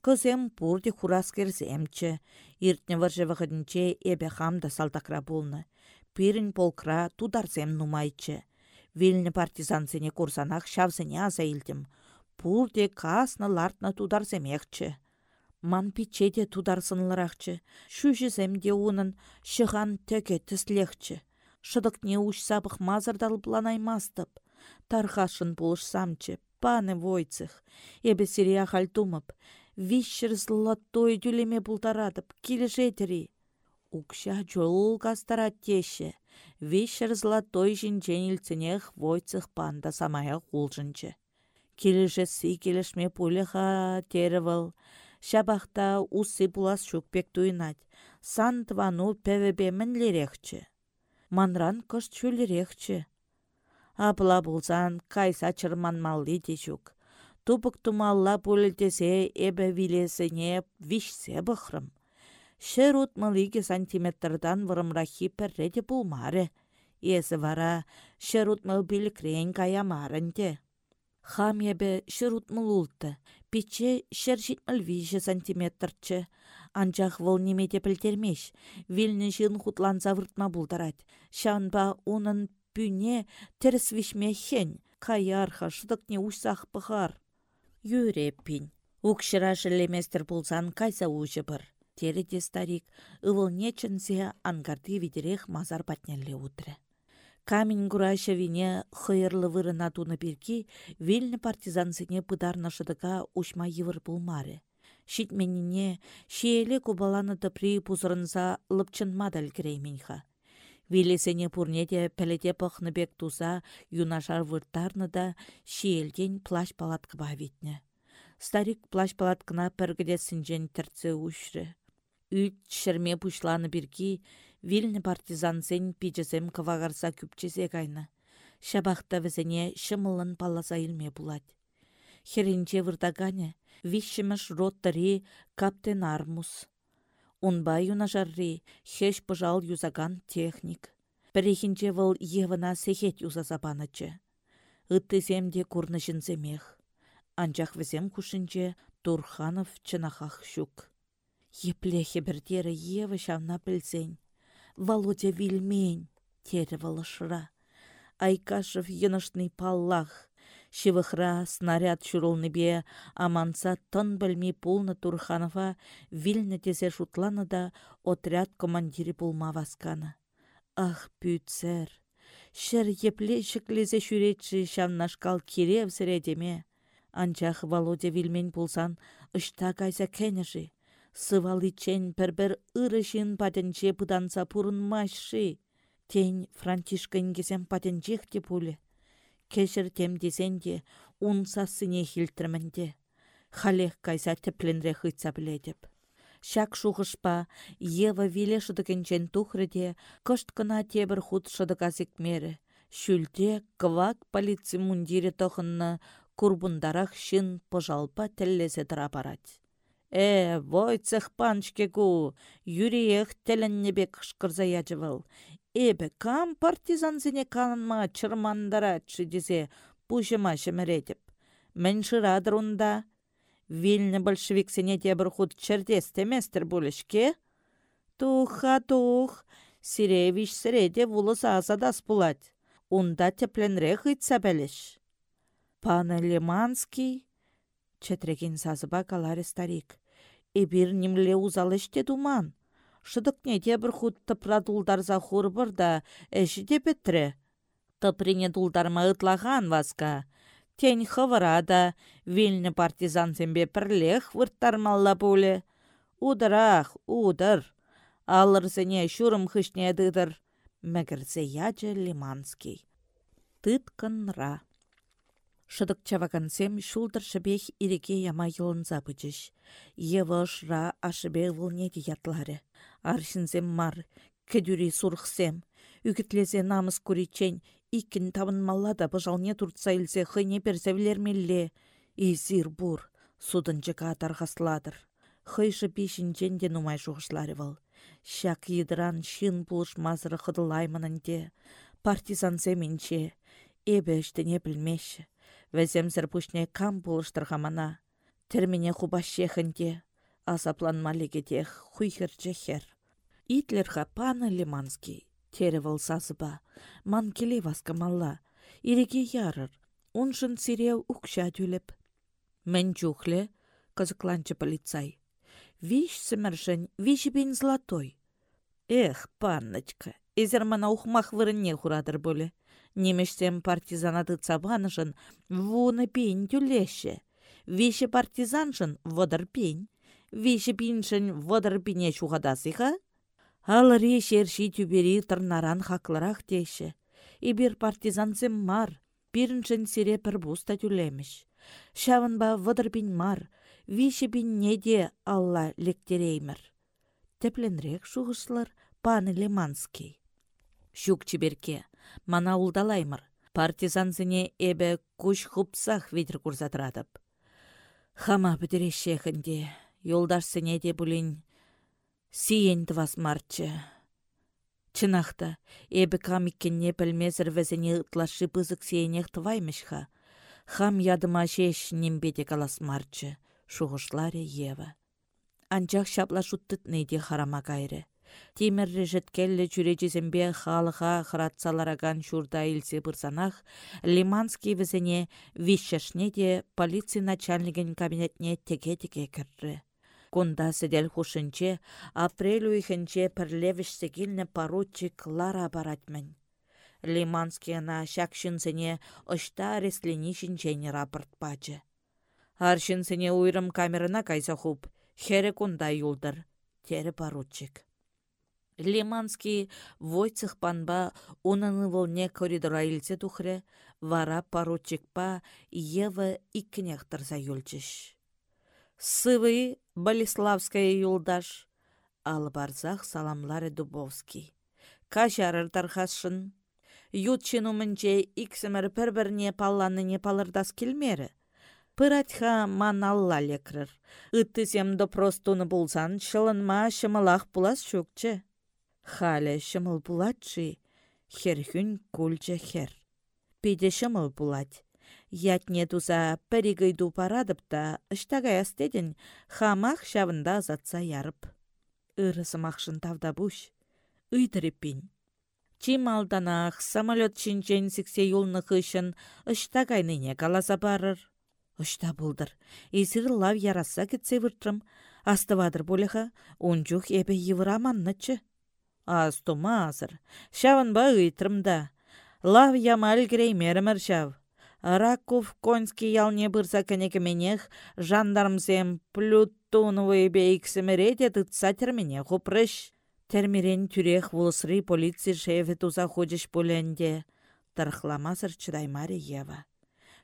Кызем пурде хурас керземче, иртне варжевығынче эбе хамда салтакра болны. Пирін полкра тударзем нумайчы. Вильні партизансене курсанах шавзыне аза илдім. Пурде касны лартна тударземекче. Ман пичеде тударсынлырақчы, шүжіземде унын шыған төке тіслехчі. Шыдық не уш сабық мазырдал планаймастып. Тархашын самчы, паны войцых. Эбі сирия хальтумып, вишшір златой дюлеме бұлдарадып, келі жетірі. Укша жол кастарат теші. Вишшір златой жінчен войцых панда самая құлжынчы. Келіжі си келішме пулеха теревіл. Шабахта усы пулас шукпек туйнать. Сан твану пәвебе мінлерекчі. Манран кышт чүлерекчі. Апла булсан кайса чырманмалли дежук. Тупык тумалла пулілтесе эбі вилесіне вишсе бұхрым. Шер утмалыге сантиметрдан вырымрахи пәрреде булмары. Есі вара шер утмал білікрен каямарынде. Хам ебе шер утмал улты. Пиче шер житмал виже сантиметрче. Анчах вол немете пілтермеш. Вилні жын хутлан завыртма булдарать. Шанба унын пүне тіріс вишме хен, каярха шыдықне ұшсақ бұғар. Юреппин. Укшыра жілеместір бұлзан кайса ұжы бір. Тереде старик, ывыл нечінсе ангарды видерех мазар патнелле утры. Камень гураша вине хыйырлы вырына туны бірки, вельні партизансыне пыдарна шыдыға ұшма евір бұлмары. Шитменіне шиелі кубаланы при пузырынса лыпчын мадал керейменха. Вилесене пурнеде пәледе бек туза юнашар вырттарны да шиелден плащ палаткыба витне. Старик плащ палаткына піргіде сінжен ұшры. Үт шырме пушланы біргі, вилні партизансен пиджесем кывағарса күпчесе кайны. Шабақта візіне шымылын паласа илме булать. Херенче вырдагане, вишшіміш роттари каптен армус. Унба юнашарри хеш пыжал юзаган техник. Бірехінче выл евына сехет юза забанычы. Ыттысемде курны жінземех. Анчах візем кушынче Турханов чынахах щук. Еплехе бірдері евы шавна білсен. Володя вильмень, тері валышыра. Айкашев енышный паллах. Шивыхра снаряд бе аманса тон білмей пулны Турханова вильні тезе шутланы да отряд командири пулма васканы. Ах, пүтсер! Шер епле шіклезе шүретші шамнашкал кирев сіредеме. Анчах Володя вильмен пулсан ұшта кайса кәнеші. Сывалы чен пір-бір ырышын патенче пыданса пурынмашшы. Тень Франтишка ингесем патенчех те пуле. Кешір темдесенде, унсасыне хилтірмінде. Халех кайса тепленре хытса біледіп. Шак шуғышпа, Ева виле шыдыкенчен тухрыде, кышт кына тебір худ шыдыка зекмері. Шүлде квак полиция мундире тохынны курбундарах шын пожалпа теллезе барать. Э, войцех панчке ку, юриех теленнебек кышкырза яжывыл. Эбі кам партизансене канма чырмандаратшы десе пушыма шыміретіп. Мен шырадыр унда. Вильні большевиксене тебір худ чердес болышке. Туха тух, сиревиш сіреде вулыс азадас булать. Унда тепленре хытса бәліш. Лиманский, Четреген сазыба каларе старик. Эбир немле узалыште думан. Шыдықне те бір худ тыпра дулдарза хурбыр да әші де бітірі. Тыприне дулдарма ытлаган васка. Тень хывыра да, вильні партизан зембе пірлех вырттармалла боле. Удырах, удыр. Алырсыне шурым хышне дыдыр. Мәгірзе ячы Лиманский. Тыткынра. Шыдық чавакансем шулдыр шыбех иреке яма йылынса бычыш. Евы ра ашыбе вылне ятлары. Аршынсем мар, кедюри сурхсем. Үгітлезе намыс күричен, икін маллада бұжалне туртса илсе хыне персевлермелле. Изир бур, судынчыка атарғасладыр. Хыйшы пешінчен де нумай жуғышлары выл. Шак едіран шын бұлыш мазыры хыдылаймынынде. Партизан семенче, эбе іштіне білмеші Вәземзір пүшне кам хамана. Термине хубашехінде, азапланмалегедех хуйхер жехер. Итлерха паны Лиманский, теревыл сазыба, ман келе васкамалла, иреге ярыр, уншын сиреу укша тюлеп. Мен чухле, кызыкланчы полицай. Виш сіміршін, виші бен златой. Эх, панночка, эзер мана ухмах вырынне хурадыр боле. Немешсем партизанаты цабанышын вуны пень тюлеше. Више партизаншын водыр пень. Више пиншын водыр пине чухадасыха. Алыре шерши тюбери тырнаран хакларах теше. Ибір партизанцем мар, пиріншін сире пір буста тюлемеш. Шавынба водыр пин мар, више пин неде алла лектереймір. Тепленрек шуғышлар паны Лиманский. Шук чеберке, мана улдалаймыр. Партизанзыне эбе куш хупсах ветр курзатырадып. Хама бідірешехінде, сыне де бұлін сиен твас марчы. Чынақта, эбі камиккенне пілмезір вәзіне ұтлашы бызық сиенех тваймышха. Хам ядыма шеш нембеде калас марчы, шуғышларе Ева. Анчақ шапла шуттытны харама кайры. Тимір жеткеллі жүречізімбе халыға хыратсалараган шурда илсе бұрсанақ, Лиманский візіне вишшашне де полиция начальнигін кабинетне теке-теке кірді. Кунда сидел хушынче, апрель уйхынче пірлевішсе келні поручик Лара баратмен. Лиманский ана шакшынсыне ұшта ресленишін рапорт пачы. Аршынсыне уйрым камерына кайса хуп, хері кунда юлдыр, тері поручик. Леманский войцех панба унаны волне коридора тухре, вара поручикпа Ева иккенехтарса юлчыш. Сывы Болеславская юлдаш, ал барзах саламлары Дубовский. Кажарыр тархасшын. Ютчин умынче иксімір пір-бірне не палырдас келмері. Пыратха маналла лекрір. Үттізем простуны болсан, шылынма шымылақ бұлас шөкчі. Халя шымыл булатши, херхүн кульча хер. Пиде шымыл булать. Ятне туза пәрігейду парадып та, ыштагай астеден хамах шавында затса ярып. Ырысымақшын тавда буш. Ыйдыреппин. Чим алданах самолет чинчен сіксе юлны хышын ыштагайныне каласа барыр. Ышта булдыр. Изір лав яраса кетсе выртрым. Астывадыр болеха, унчух эбе евраманнычы. Астумазыр. Шавын ба ыйтрымда. Лав ямал греймерімір шав. Раков конский ялне бұрса кенекеменех жандармсем плютоновый бейксімірете тұтса термене хупрыш. Термирен тюрех вулсры полиция шефе туза ходиш поленде. Тархламасыр чыдаймари Ева.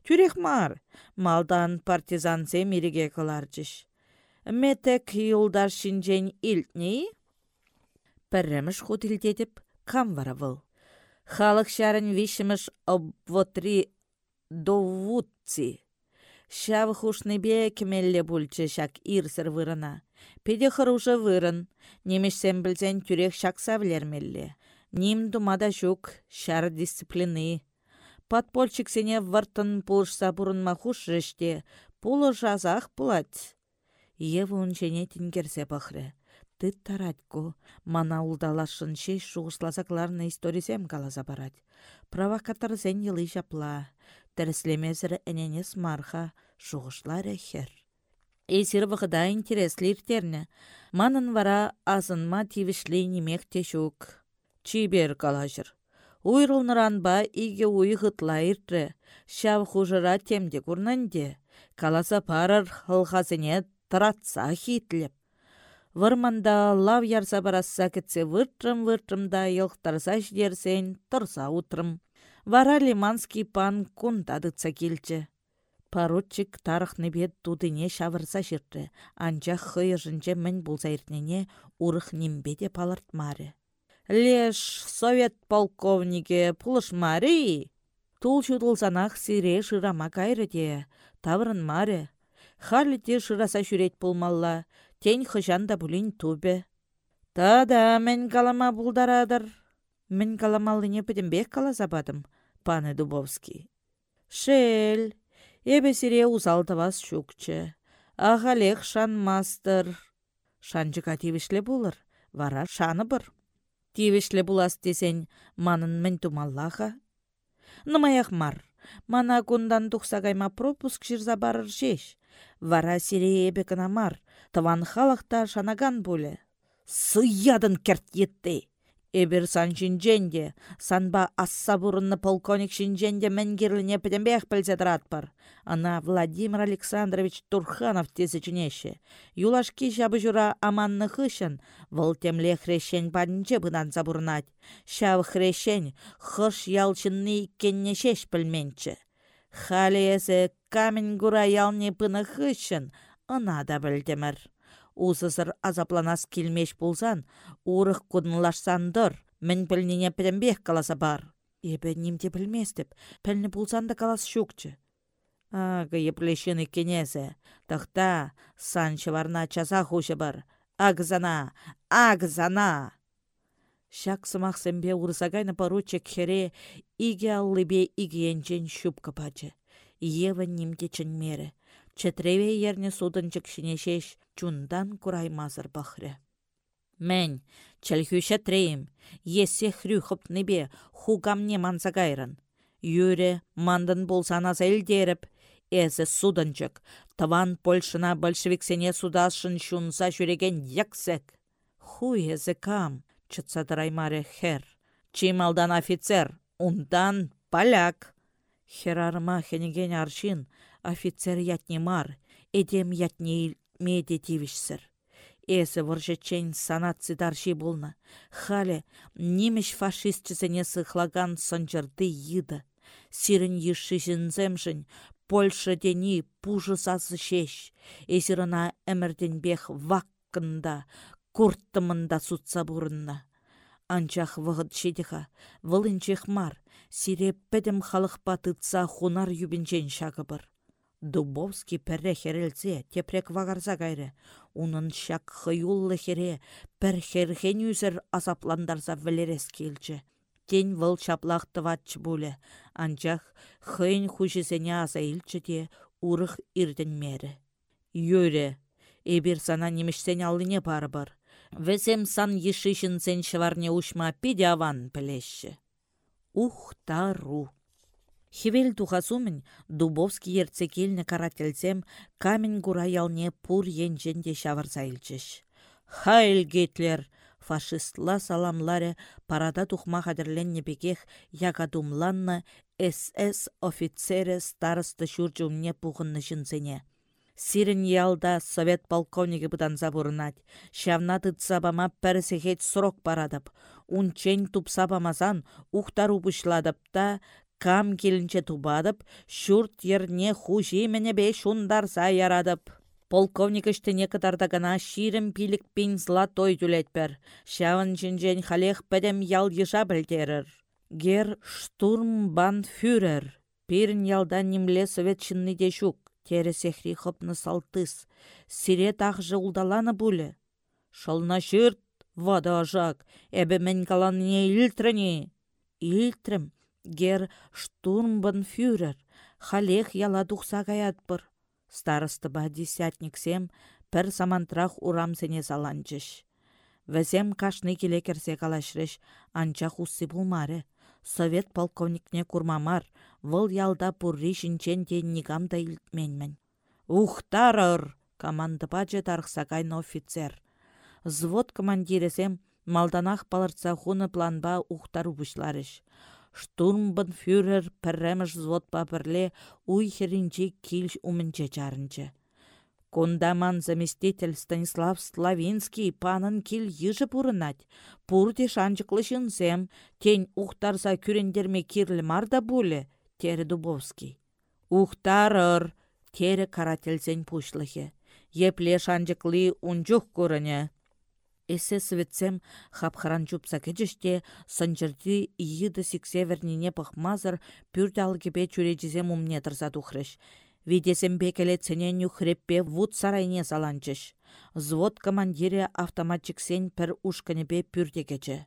Тюрех мар, малдан партизансе мириге кыларчыш. Метек юлдар шинжен илтней? Пірріміш хутилтетіп кам вара выл. Халық шарын вишіміш обвотри довутці. Шав бе кемелле бульчы шак ирсір вырына. Педе хыружы вырын, немешсем білзен тюрек шак савлермелле. Ним думада жук, шар дисциплины. Подпольчик сене вартын пулышса бұрынма хуш реште, пулы жазақ пулать. Евы унчене тінгерсе бахры ты таратько, мана шеш шуғышлазакларны историсем каласа барать. Провокатор зен йылы жапла. Тәріслемезір әненес марха, Шуғышлары хер. Эсір вғыда интереслі. Манын вара азынма тивішлі немек тешук. Чибер калажыр. ба иге уй ғытла иртре. Шав хужыра темде курнанде. Каласа парар хылхазыне тұратса хитлеп. Вырманда лав ярса барасса кетсе выртрым да елқтарса тұрса утрым. Вара лиманский пан кундадыца келчі. Поручик тарықны бет тудыне шавырса жырты, анча хыйы жынче мін болса иртнене урых нимбеде палыртмары. Леш совет полковнике пулышмары, Тул чудылсанақ сире шырама кайры де, таврын маре. Халі те шыраса жүрет болмалла, тень хыжан да бұлін тубе. Та-да, мен калама бұлдарадыр. Мен каламалыне бек кала забадым, паны Дубовский. Шел, эбе сире узалтывас шукче. Ағалех мастыр. Шанчыка тивішлі бұлыр, вара шаны бір. Тивішлі бұлас десен, манын мен тумаллаға. Нымаяқ мар. Мана кундан тухса кайма пропуск жирза барыр жеш. Вара сире эбе мар. Тыван халықта шанаган боле. Сыядын керт етті. Эбір сан жинженде, санба асса бұрынны полковник жинженде мәнгерліне пәдембек пілзе. Ана Владимир Александрович Турханов тезічінеше. Юлашки жабы жура аманны хышын, выл темле хрещен бадынче бұнан забұрнат. Шав хрещен хыш ялчынны иккенне шеш. Халі камень гура ялне пыны хышын, ына да білдемір. Узызыр азапланас келмеш болсан, урық кудынлашсандыр, мін пілнене пілінбек каласа бар. Ебі немде білместіп, пілні да калас шукчы. Ага, еплешіні кенезе, тахта санчы варна часа хушы бар. Агзана, агзана! Шак сымақ сэмбе урсагайны поручик хере иге аллыбе игенчен шуп капачы. Ева немде чынмері. Четреве ерне судынчык шинешеш чундан кураймазыр бахры. Мен, чәлхүші трейім, есе хрюхып небе хугамне мансагайрын. Юре, мандын болсан аз әлдеріп, әзі судынчык, таван Польшына большевиксене судашын шунса жүреген яксек. Ху езі кам, чытсадыраймаре хер. Чималдан офицер, ундан поляк. Херарма хенеген аршин, офицер ятне мар, эдем ятне меде тивишсір. Эсі вұржечен санатсы дарши болна. Хале, немеш фашистчізіне сыхлаган сонжырды йыды. Сирін ешішінземшін, Польша дени пужы сасы шеш. Эсіріна әмірден бех ваққында, курттымында сутса бұрынна. Анчах вғыд шедіға, вылынчех мар, сире пәдім халық батытса хунар юбінчен шағы бір. Дубовский пәрре херелзе, тепрек вагарза кайры. Унын шак хыюллы хере, пір херхен үзір азапландарза вілерес келчі. Тень выл чаплақ тыватчы бұлі. Анчах хыйн хужесене аза илчі де урых ирден мәрі. Йөре, эбір сана немішсен алыне бары Весем сан ешишін сен шыварне ушма пиде аван пілеші. Ух, тару. Хевел тухасумын Дубовский ерцекелні карателсем камень гура ялне пур енженде шаварса илчеш. Хайль Гитлер! Фашистла саламларе парада тухма хадерленне бекех ягадумланна СС офицере старосты шурчумне пухынны. Сирен ялда совет полковнигі бұдан забурынат. Шавна тытсабама пәрсехет срок парадып. Унчен тупсабамазан ухтар убышладып та кам келінче тубадып, шурт ерне хужи мене бе шундарса ярадып. Полковник іштіне кытарда гана ширім пилік пен златой түлетпер. Шавын жінжен халех пәдем ял ежа білдерір. Гер штурм фюрер. Пирін ялдан немле совет чынны де шук. Тері сехри хопны салтыс. Сире тақжы улдаланы бұлі. Шална шырт, вада ажак. Әбі мен каланне илтріне. Илтрім, Гер штурмбанфюрер, халех яла гаятпыр. Старысты ба десятниксем пір самантрах урамсене саланчыш. Вәзем кашны келе керсе калашрыш, анчах уссы булмары. Совет полковникне курмамар, выл ялда пурри шинчен де нигам да илтменмен. Ухтарыр! команда бачы тарықсағайны офицер. Звод командиресем малданах палырца хуны планба ухтар бұшларыш. Штурмбын фюрер пірреміш взводпа бірле уй херінче килш умінче чарынчы. Кондаман заместитель Станислав Славинский панын кил ежі пурынать. Пурде шанчықлы зем, тень ухтарса күрендерме кирлі марда буле, тері Дубовский. Ухтарыр, тері карательзен пушлыхе. Епле шанчықлы унчух көріне. Эсе светсем хапхаран чупса кечеште сынчырды иыды сиксевернине пахмазыр пюрдал кепе чуречізем умне тұрса тухрыш. Видесем бекеле цененю хреппе вуд сарайне саланчыш. Звод командире автоматчиксен пір ушканепе пюрде кече.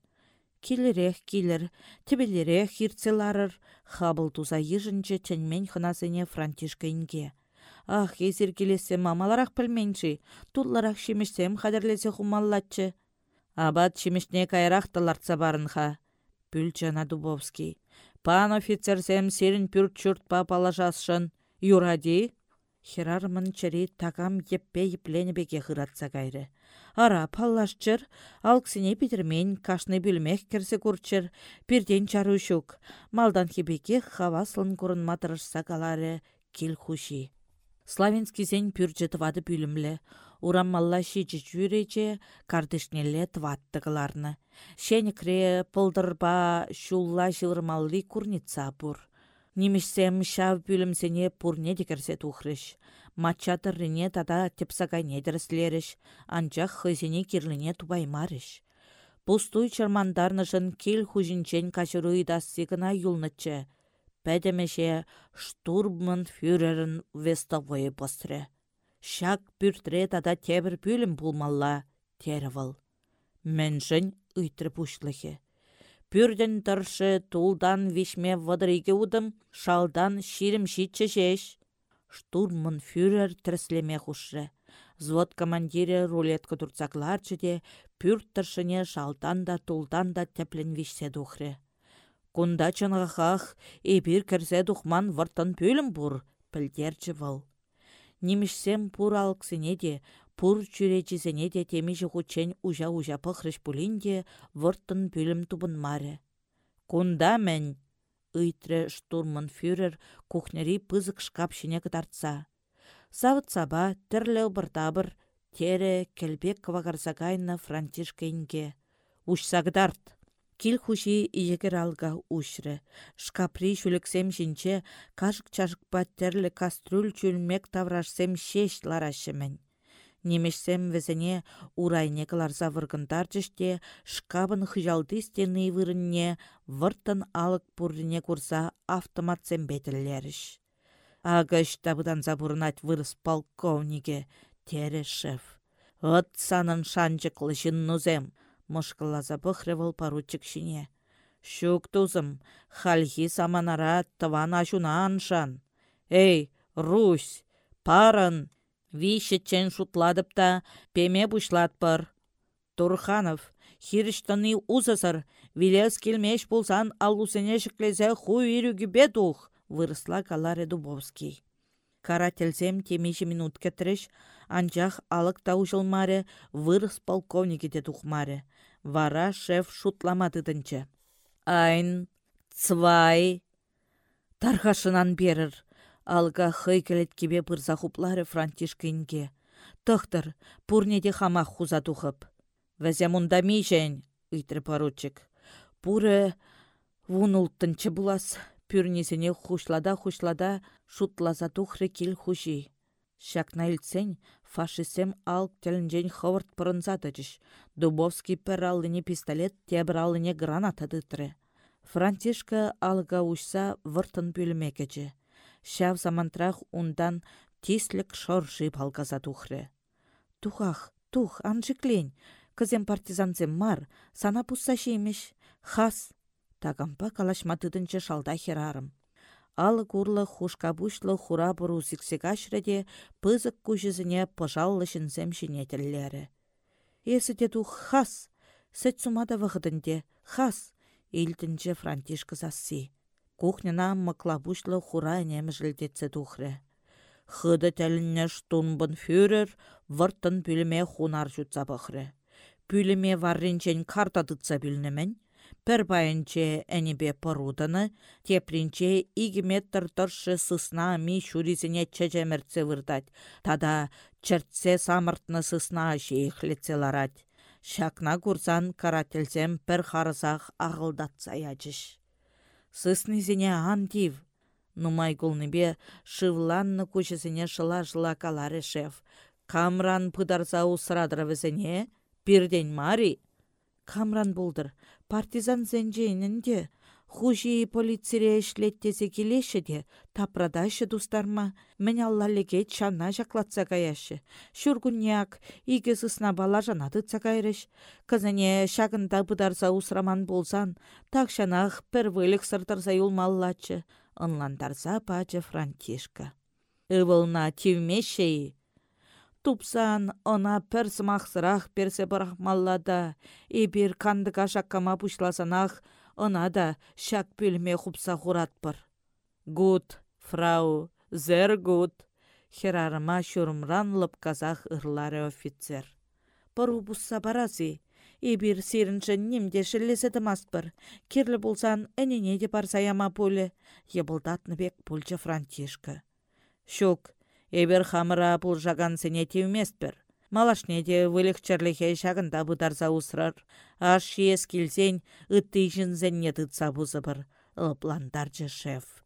Килерех килер, тебелерех хирцеларыр, хабыл туза ежінче ченмен хынасыне франтишка инге. Ах, езір келесе мамаларақ пілменші, тутларақ шемешсем қадірлесе хумаллатчы. Абат шемешне кайрақтыларца барынха. Пүлчана Дубовский. Пан офицерсем серін пүрт чүртпа палажасшын. Юради? Херармын чари такам еппе беге хыратса кайры. Ара паллашчыр, алксине питермен кашны білмек керсе курчыр, пирден чарушук. Малдан хебеке хаваслын курын матырышса калары кил хуши. Славинский сен пюрче твады пүлімлі. Ураммалла шичі жүрече кардышнелле тваттығыларны. Шенікре пылдырба шулла жылырмалли курница пур. Немешсем шав пүлімсене пурне декерсе тухрыш. Матчатырыне тада тепсагайне дәріслеріш, анчақ хызене кирліне тубаймарыш. Пустуй чармандарнышын кел хужинчен кашыру идасы гына юлнычы пәдемеше штурмын фюрерін вестовой постре. Шак пүртре тада тебір пүлім булмалла, тервал. Мэншін үйтір пушлыхе. Пүрден тұршы тулдан вишме вадыриге удым, шалдан ширім шитче жеш. Штурмын фюрер тірслеме хушры. Звод командире рулетка турцакларчы де, пүрт тұршыне шалдан да тулдан да тәплін вишсе духры. Кунда чынғақақ, эпир кірсе дұқман вұрттан пөлім бұр, пілдерчі вал. Немішсем пұр алқсыне де, пұр чүречізіне де темежі құтчен ұжа-ұжа пықрыш бұлінде вұрттан пөлім тұбын маре. Кунда мән, ыйтры штурман фюрер кухнери пызык шкапшыне кытартса. Савыт саба, тірлі бұртабыр, тере келбек квагарзагайна франтишка инге. Ушсагдарт. Кил хуши егер алга. Шкапри шүліксем жинче кажық чашық баттерлі кастрюль чүлмек таврашсем шеш ларашымен. Немешсем везене урайне кыларса выргындар жіште шкабын хыжалды стены вырынне выртын алық пуррине курса автоматсем бетіллеріш. Агыш табыдан забурнать вырыс полковнике, тере шеф. От санын шанчықлы нузем мышкылласа пăхрревăл поручик çине. Щук тузым, хальхи саманара тыван ашуна аншан. Эй, Русь, парын! Вишетчен шутладып та, пеме пар. Турханов, хиріштыны узысыр, вилес келмеш пулсан алусене шіклезе ху ирюгі бедух, вырысла каларе Дубовский. Карательсем темеші минут кетіріш, анчах алық таужылмаре вырыс полковнике де тухмаре. Вара шеф шутламадыдынчы. Айн, цвай. Тархашынан берір. Алға хый келеткебе бұрза хуплары франтишка инге. Тұқтыр, пурнеде хамақ хуза тухып. Вәзе мұнда мейжен, үйтір поручик. Пуры вунулттынчы булас. Пүрнесіне хушлада-хушлада шутлаза тухры кел хужи. Шакна илтсен, фашисем алк тәлінжен ховард пырынзадыжыш. Дубовский пір пистолет, тебір алыне граната дытры. Франтишка ушса выртын бөлімекечі. Шав замантрах ундан тислік шорши палказа тухры. Тухах, тух, анжиклень, кызем партизанзем мар, сана пусса шеймеш. Хас, тагампа калашматыдынчы шалда херарым. Алы курлы хушка-бушлы хура бұру зіксек пызык күжізіне пыжаллы жінзем жинетіллері. Есі деду хас, сәт сумада вғыдынде, хас, илтінже франтишка засси. Кухняна мұклабушлы хура әнемі жылдетсе дұхры. Хыды тәлінне штунбын фюрер вұрттын пүліме хунар жұтса бұқры. Пүліме варринчен карта дытса білнімін, Пір байынче әнебе поруданы, тепринче метр тұршы сысна ми шуризіне чәжеміртсе вырдать. Тада чертсе самыртны сысна жейхлетсе ларать. Шакна курсан карателзем пір харысақ ағылдатса ячыш. Сыснызіне антив. Нумай бе шывланны күшісіне шыла-жыла калары шеф. Камран пыдарса усырадыры пирден мари. Камран болдыр, партизан зенжейнінде, хужи полицире ишлеттесе келеші де, тапрадашы дустарма, мен аллалеге чана жақлатса каяшы. Шүргүнняк, иге сысна бала жанады цакайрыш. Кызыне шагында бұдарса усраман болсан, такшанах пір вылік сыртырса юлмаллачы, ынландарса пачы Франтишка. Ывылна тивмешей, Тупсан она пір сымақсырақ персе бірақмаллада, ебір кандыға шаққама пұшласанақ, она да шак пөлме құпса құратпыр. Гуд, фрау, зер гуд, херарыма шүрімранлып казах ырлары офицер. Пыру бұсса барази, ебір сирінші немде шіллесі маспыр. Керлі болсан, әнене де бар саяма пөлі, ебылдатны бек пульчы Франтишка. Шок, Эбер хамыра бұл жаган сене тевмеспір. Малашне де вылықчырлыхе шагында бұдарза усрар. Аш ес келсен, үтті жінзенне тұтса бұзыбыр. Лыпландаржы шеф.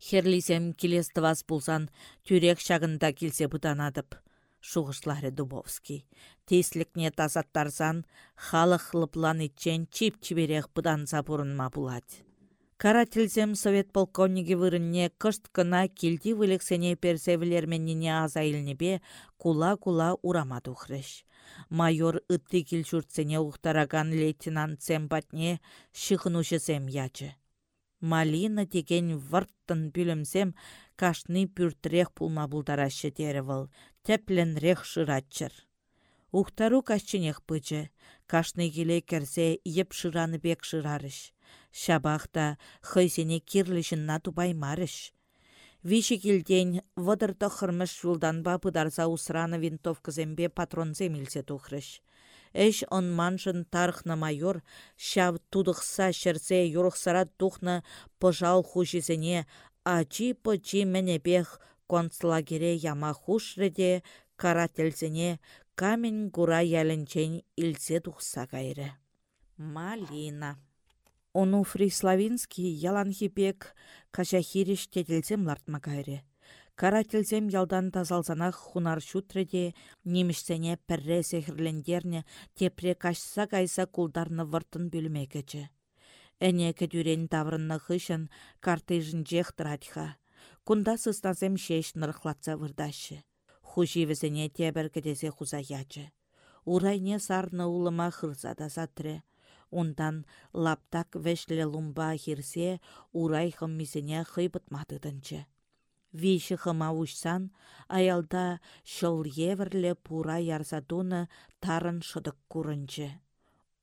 Херлисем келесті вас бұлсан, түрек шагында келсе бұданадып. Шуғышлары Дубовский. Теслікне тазаттарсан, халық лыплан итчен чип-чиберек бұдан забұрынма бұлады. Карательзем совет полковниги вырынне кышт кына килди вылексене персевлерменнине азайлнебе кула-кула урама тухрыш. Майор ытты килчуртсене ухтараган лейтенант батне шығынушысем ячы. Малина деген варттын бүлімсем кашны пүртірек пулма бұлдарашы деревіл, тепленрех шыратчыр. Ухтару кашчынех пычы, кашны келе керсе еп шыраны бек шырарыш. Шабахта хыйсене кирлішінна тупаймарыш. Виші келден вадыр тұқырмыш ба пыдарса усраны винтовкызембе патрон земілсе тухрыш. Эш маншын тархна майор, шав тудықса шерсе юрықсара тухна пыжал хушизене, ачи пычи менебех концлагере яма хушреде карательзене камень гура ялінчен илсе тухса кайры. Малина. Онуфрий Славинский яланхипек кашахириш тетелсем лартма кайры. Карательзем ялдан тазалзанах хунар шутреде, немішсене пірре сехірлендерне тепре кашса кайса кулдарны выртын бүлмекечі. Әне кәдюрен таврынны хышын картыжын жех традха. Кунда сыстазем шеш нырықлатса вырдашы. Хуживізіне тебір кедесе хуза ячы. Урайне сарны улыма хырза да затре. Ондан лаптак вешле лумба хирсе урай хыммисене хыйбыт матыдынчы. Виші хыма ушсан, аялда шыл еверле пура ярзадуны тарын шыдық курынчы.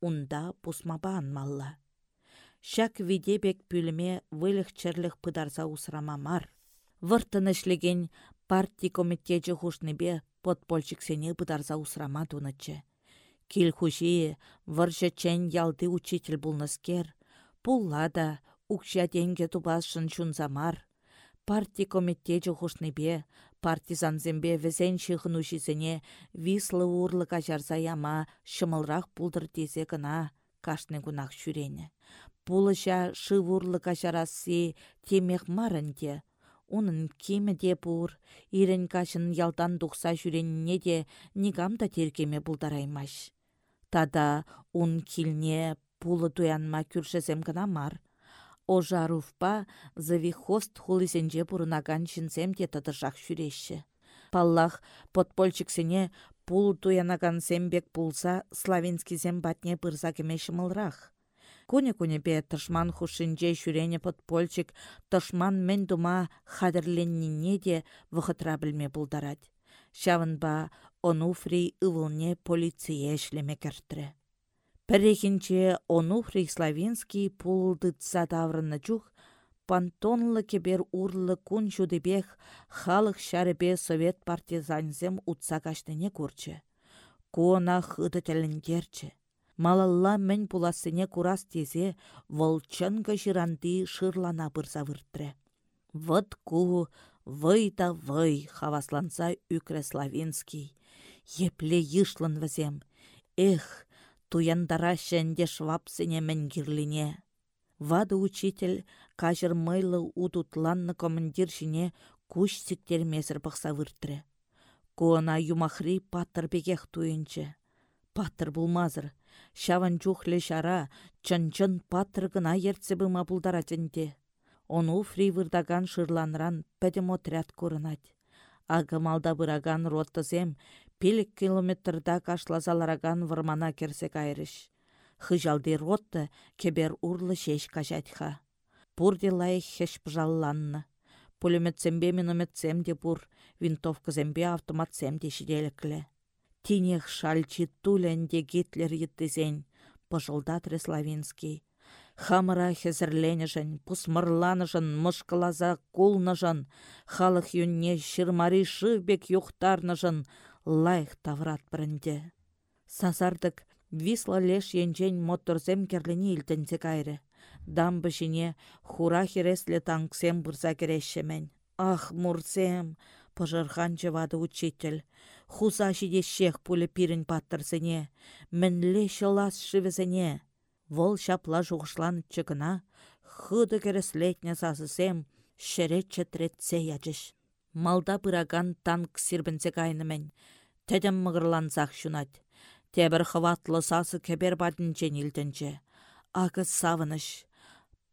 Унда пусмабан малла. Шак видебек пүліме вылық черлік пыдарса усрамамар. Выртын ішлеген партий комитетчі хушныбе подпольчиксене пыдарса усрама тунычы. Кил хуши варжа чен ялды учитель булнаскер. Пулла да укша денге тубашын чунзамар. Парти комитетчі хушныбе, партизанзембе візен шығын ушизене вислы урлы кажарса яма шымылрақ пулдыр тезе гына кашны гунах шүрені. Пулыша шывурлы кажарасы темех марынде, Унын кеме де бұр, ирен кашын ялдан дұқса жүреніне де нигамда тергеме бұлдараймаш. Тада ун килне пулы туянма күршесем гына мар. Ожаруфпа завихост хулисенже пурынаган чинсем те тадыржақ шүреші. Паллах подпольчиксене пул туянаган сембек пулса славинскизем батне пырза кеме шымылрақ. Коне-коне бе тышман хушинже шүрене подпольчик тышман мен дума хадырленнине де вғытра білме бұлдарад. Шавынба Онуфрий ывылне полиция эшлеме кірттірі. Пірекінче Онуфрий Славинский пулдытса таврыны чух, пантонлы кебер урлы кун жудыбех халық шәрібе совет партизанзем утса каштыне курчы. Куона хыды тіліндерчі. Малалла мен пуласыне курас тезе волчынға жиранды шырлана бұрса вырттры. Вот ку вый да вый хавасланса үкрі Славинский. Епле йышлын візем. Эх, туяндара шәнде швапсыне мәнгірліне. Вады учитель кажыр майлы удутланны командир жіне күш сиктермезір бұқса выртыры. Куына юмахри паттыр бегех туйынчы. Паттыр булмазыр. Шаван шара, чын-чын паттыр гына ертсе бұма Ону фри вырдаган шырланран пәдім отряд көрінат. Ағы малда бұраган роттызем, пелік километрда кашлазалараган вармана керсе кайрыш. Хыжалды ротты кебер урлы шеш кажатха. Пурде лайық хеш пжалланны. Пулеметсембе минометсемде пур, винтовкызембе автоматсемде шиделіклі. Тинех шальчи туленде Гитлер еттізен, пыжылдат Реславинский. Хамыра хезірленішін, пұсмырланышын, мұшқылаза кулнышын, халық юнне шырмари шыбек юқтарнышын, лайық таврат бірінде. Сазардық висла леш енжен моторзем керлені илтінзе кайры. Дамбы жіне хура хереслі танксем бұрза керешемен. Ах, мурсем, пыжырхан жывады учитель. Хуза жиде шех пулі пирін паттырзыне, мінле шылас шывізіне. Вол шапла жуғышлан чыгына, хыды кереслетне сасысем, шере четретсе ячыш. Малда пыраган танк сирбінсе кайнымен, тәдім мығырланзақ шунат. Тебір хватлы сасы кебер бадынче нилтінче. Ағы савыныш.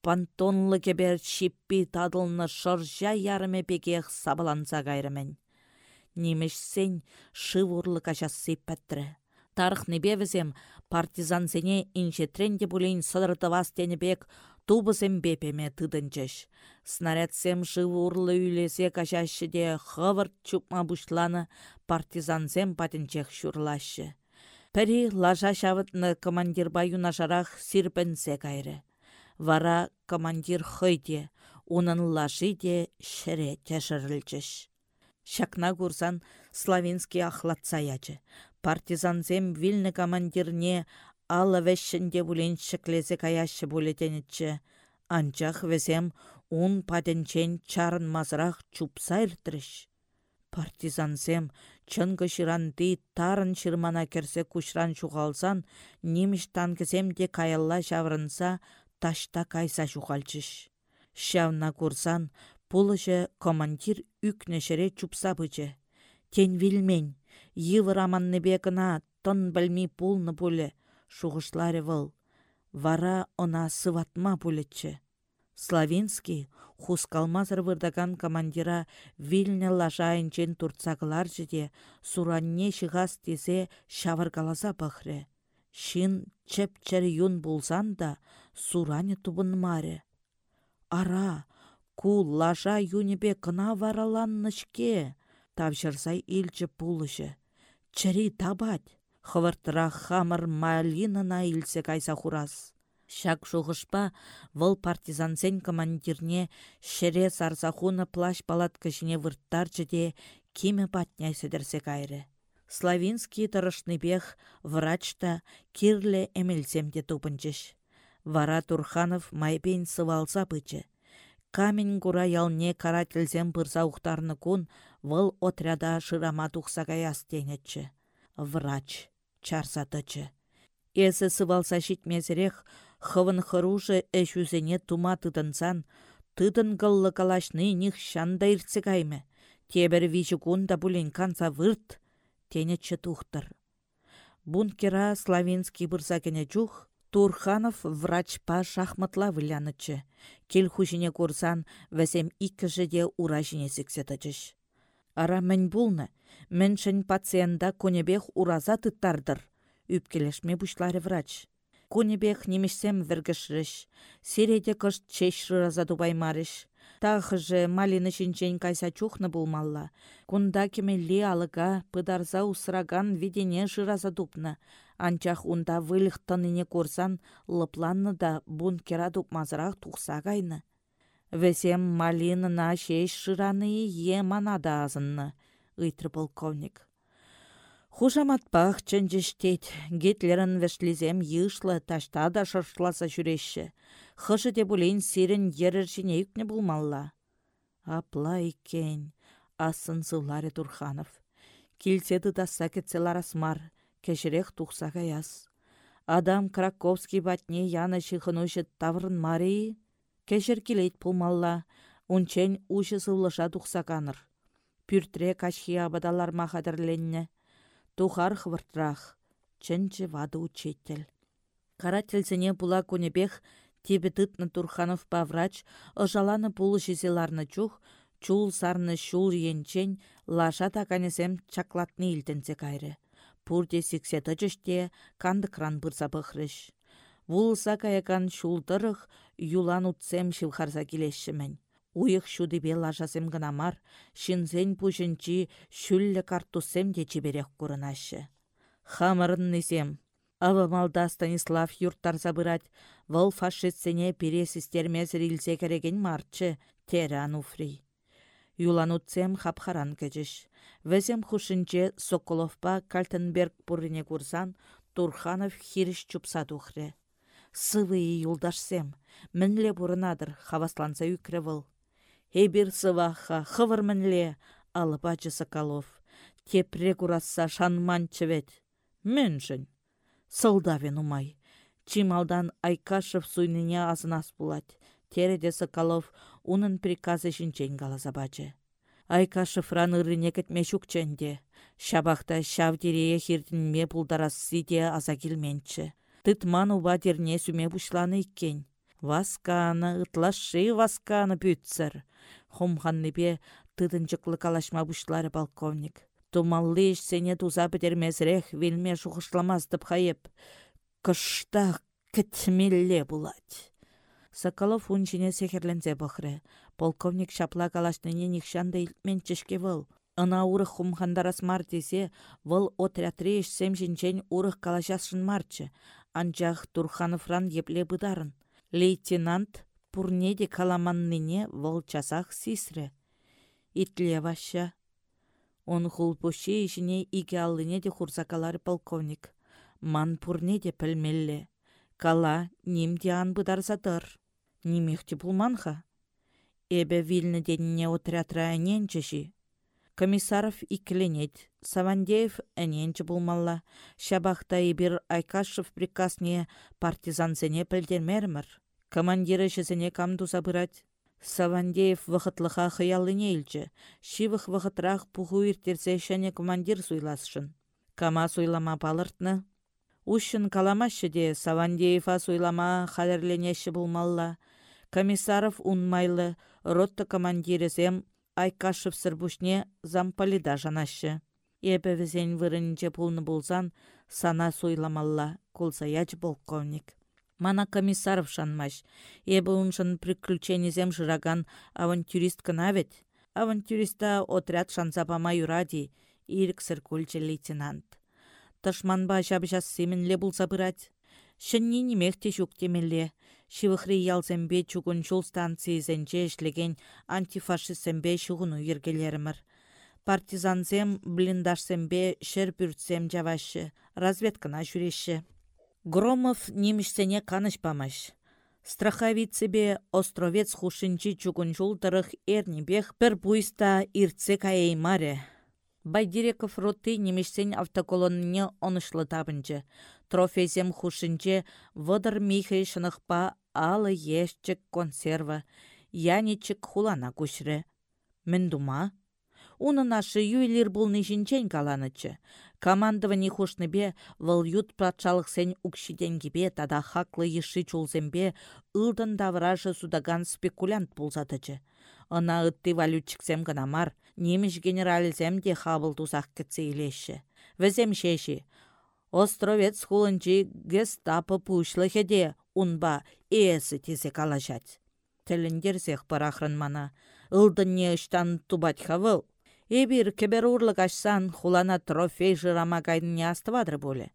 Пантонлы кебер шиппи тадылны шыржа ярыме пекех сабыланса кайрымен. Немеш сен шывурлы кашасы пәттірі. Тарых бевізем партизансене инчетренде булейн сыдыртывас тенебек тубысем бепеме тыдынчыш. Снарядсем живы урлы үйлесе кашашы де хывырт чупма бушланы партизансем патенчех шурлашы. Пәрі лажа шавытны командир баю нашарах сирпенсе кайры. Вара командир хыйде, унын лажи де шере тәшірілчіш. Шакна курсан славинский ахлатса ячы партизансем вильны командирне алы вәшшінде бұлен шіклезе каяшы бұлетенетші. Анчах весем ун паденчен чарын мазырақ чупса. Партизансем чынгы ширанды тарын шырмана керсе кушран шуғалсан, неміш танкізем де каялла жаврынса, ташта кайса шуғалчыш. Шавна курсан, пулыжы командир үкнешере чупса бычы. Тен вилмен, Йывыр аманны бекына тон білмей пулны пулі, шуғышлары выл. Вара она сыватма пулетчі. Славинский хускалмазыр вырдаган командира вильня лажайынчен турцағылар жеде суранне шығас тесе шавыргаласа пахры. Шин чеп юн булсан да суране тубын маре. Ара, ку лажа юнебе кына вараланнышке, тавшырсай илчі пулышы. Чыри табать. Хывыртыра хамыр малинына илсе кайса хурас. Шак шуғышпа вăл партизансен командирне шере сарсахуны плащ палатка жіне вырттарчы де киме патняй седерсе кайры. Славинский бех врачта кирле эмелсемде тупынчыш. Вара Турханов майбен сывалса пычы. Камень кура ялне карательзем пырса ухтарны кун вăл отряда шырама тухса каяс Врач, чарсатычы. Эсі сывалса шитмезірех, хывын хыружы әшузене тума тыдынсан, тыдын гыллы калашны них шанда иртсе кайме. Тебір вичі кунда канса вырт, тенетчі тухтыр. Бункера славинский бұрсакене чух, Турханов врачпа шахматла вылянычы. Кел хужине курсан, вәсем иккіжі Ара мән булны, міншін пациента конебех ураза тыттардыр. Үпкелешме бұшлары врач. Конебех немешсем віргішріш. Середе кышт чеш раза. Тағы же малины шинчен кайса чухны булмалла. Кунда кемелли алыга пыдарза усраган видене жыраза дупны. Анчах унда вылық тыныне корсан лыпланны да бункера дупмазырақ тухса кайны. Весем малинына шеш шыраны еманада азынны, ыйтры полковник. Хужаматпах чынжыштет, гитлерін вешлизем йышлы ташта да шыршласа жүрешші. Хышы де бұлейн сирін ерір үкне бұлмалла. Апла икен, асын сыларе Турханов. Килседі да сакетселар асмар, кешірек тұқса яс. Адам Краковский батне яна шығынушы таврын мари, кешір келейт пулмалла, унчен ұшы сылыша тұқса каныр. Пүртре абадалар махадырленне, тухар хвыртрах, чынчы вады. Кара тілсіне бұла көнебех, тебе тытны Турханов паврач, ожаланы пулы жезеларны чух, чул сарны шул енчен, лаша таканесем чаклатны илтенсе кайры. Пурде сиксе тычыште, канды кран бұрса бұхрыш. Вулса каякан шулдырых, юлан утсем шилхарса келешшімен. Уйық шуды лажасем гына мар, шинзен пушынчи шүллі картусем де чеберек несем. Малда Станислав юрттар забырать, вăл фашистсене пересистермес рилсе кереген марчы, тері ануфри. Юланутсем хапхаран кечеш. Везем хушинче Соколовпа Кальтенберг пуррине курсан Турханов хириш чупса тухре. Сывые юлдашсем, мінле бұрынадыр, хавасланса үкре выл. Эбір сываха, хывыр мінле, алыбачы Соколов. Тепре курасса шанман чевет. Міншін. Сылдавен умай. Чималдан Айкашев суйныне азынас булать. Тереде Соколов унын приказы жінчен галаса бачы. Айка шыфран ырыне кетме шукченде. Шабақта шавдерее хирдінме пулдарас сиде аза. Тытман уба дерне сүме бушланы иккен. Васканы, ытлашы васканы бүтсір. Хумханныбе тыдынчықлы калашма бушлары полковник. Тумаллы сене туза бідермезірек вилме жуғышламаздып хайып. Кышта кітмелле булать. Соколов унчине сехерлензе бұхры. Полковник шапла калашныне нихшанда илтмен чешке выл. Ына урых хумхандарас мар десе, выл отряд сем жинчен урых калашасшын марчы. Анчах Турхановран епле быдарын. Лейтенант пурнеде каламанныне выл часах сисре. Итле ваща. Он хулпуще ішіне иге аллыне де хурсакалары полковник. Ман пурнеде пілмелле. Кала нимде ан бұдарзадыр. Нимехте пулманха. Эбе вильны деніне чеші. Комиссаров икленет. Савандеев әненчі булмалла. Шабақта ебір Айкашев приказне партизансене пілдермермір. Командиры жезіне камду забырать. Савандеев вақытлыға хыялыне илчі. Шивых вақытрақ пұғу иртерсе шәне командир суйласшын. Кама суйлама балыртны. Ушын каламашы де Савандеева суйлама хадерленеші булмалла. Комиссаров унмайлы, ротта командирізем Айкашев сырбушне зампалида жанашы. Эбі візен вырынче пулны булзан, сана суйламалла, кулсаяч полковник. Мана комиссаров шанмаш. Эбі уншын приключенизем жыраган авантюрист кына вет. Авантюриста отряд шансапама юради, ирік сыркульче лейтенант. Ташманба жабжас семінле булса бұрад. Шынни немехте жүктемелле. Шивықри ялзембе чугун жол станциязенче ішлеген антифашистсембе шуғыну ергелерімір. Партизанзем блиндашсембе шер бүртсем жавашы, разведкана жүреші. Громов немішсене канышпамаш. Страховицебе островец хушинчи чугун жолдырых эрнебех бір буйста иртсе каеймаре. Байдиреков роты немешсен автоколонне онышлы табынчы. Трофезем хушинче вăдăр михай шынықпа алы ешчік консерва, яничік хулана күшірі. Мін дума? Уны нашы юйлер бұлны жінчен каланычы. Командывани хушныбе вăл ют патшалық сен укшиденгебе тада хаклы еші чулзембе ылдын даврашы судаган спекулянт пулзатычы. Ына ытты валютчиксем гына мар, немеш генералізем де хабыл тузақ кетсе илеші. Візем шеші, Островец хулынчи гестапо пушлы хеде, унба тезе калашать. Тіліндерсех парахрын мана, не үштан тубать хавыл. Эбир кебер урлык ашсан хулана трофей жырама кайдыне астывадыр боле.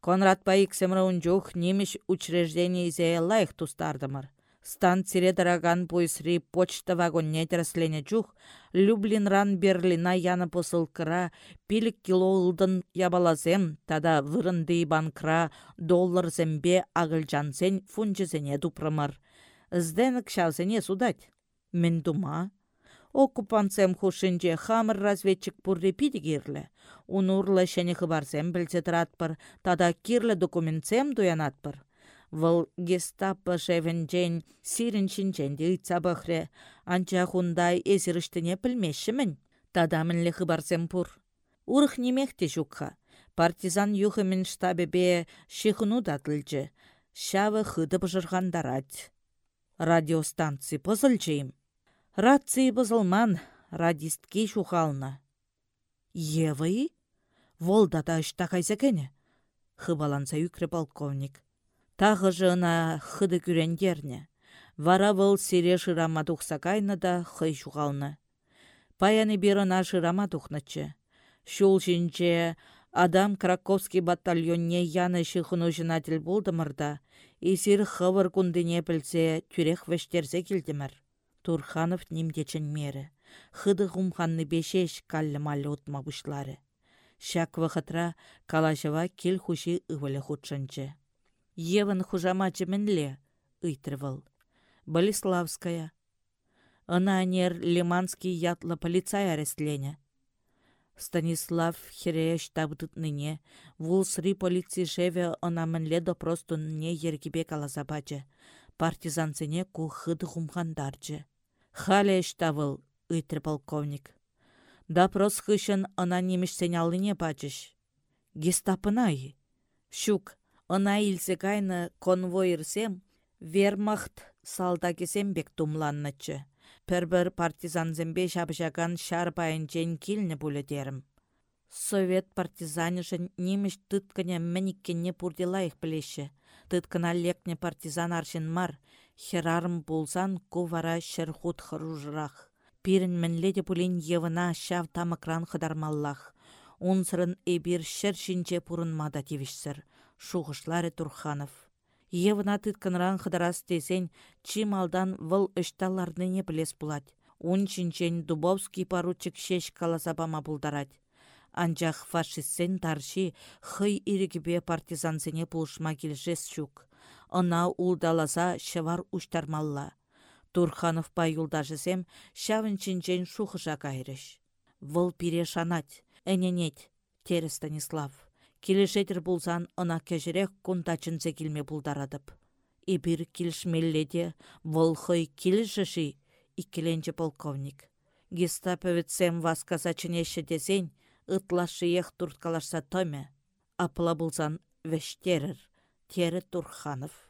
Конрад Паик семрын жух немеш учреждение зе лайық тустардымыр. Станцире дыраган поисри почта вагонне тәріслене чух, Люблинран Берлина яны посылкыра, пилік кило ылдын ябалазем, тада вырынды банкра доллар зембе ағылжансен дупрымыр. Зден кшалсене судать. Мен дума. Оккупанцем хушинче хамыр разведчик пурри пидигирлі. Унурлы шәне хыбарсем білсе тада кирлі документсем дуянатпыр. Вăл гестапо шевенчен сирен шинченде ыйтса бăхре, анча хундай эсиріштіне пілмешімін. Тада мінлі хыбарсем пур. Урых немехте жукха. Партизан юхымен штабебе шихыну датылчы. Шавы хыды быжырғандарать. Радиостанци пызылчыйым. Раци бызылман, радистке шухална. Евы? Волдата ышта кайзекене? Хыбаланса юкре полковник. Тағы жына хыды күрендерне. Вара вăл сире шырама тухса кайны да хый шуғалны. Паяны берына шырама тухнычы. Шул жинче Адам Краковский батальонне яны шыхыну жынатель болдымырда, Исир хывыр кундыне білсе тюрех вештерсе келдімір. Турханов немдечен мере. Хыды ғумханны бешеш каллы малы утма бұшлары. Шак вақытра калашыва кел хуши ывылы худшынчы. Еван хужамачы мінле, ыйтрывал. Болеславская. Ына Лиманский ятлы полицай арестлене. Станислав хирея штабытытныне, вул сри полиции шеве ына мінле просто не ергебе калазабачы. Партизанцыне ку хыды хумхандарчы. Хале штавыл, ыйтры полковник. Допрос хышын ына немеш сенялыне бачыш. Гестапынай. Щук, Ына илсе кайны конвойырсем, вермахт салдакесем бек тумланнычы. Пір-бір партизанзембе шабышаган шар байынчен килні дерім. Совет партизанышын неміш тыткіне мініккенне пурдилайық білеші. Тыткына лекне партизан аршын мар, херарым болсан кувара шерхут хыружырақ. Пирін мінледе пулин евына шав тамыкран хыдармаллах. Унсырын эбир шер шинче пурынмада тивішсір шуғышлары Турханов. Евна тытканран хыдарас тесен чималдан выл не білес бұлад. Ун чинчен Дубовский поручик шеш каласабама бұлдарад. Анжақ фашистсен тарши хый ирігібе партизансене пулшма келжес шук. Ына улдаласа шывар уштармалла. Турханов па юлдашысем шавын чинчен шухыша кайрыш. Выл пире шанать, әненет, тері Станислав. Келешетір бұлзан ына кәжірек күндачынзе келме бұлдарадып. Ибір келішмелледе волхой келішіші иккеленчі полковник. Гестаповецем васказа чынеші десен, ытлашы ех турткалашса томе. Апыла бұлзан вештерір, тері Турханов.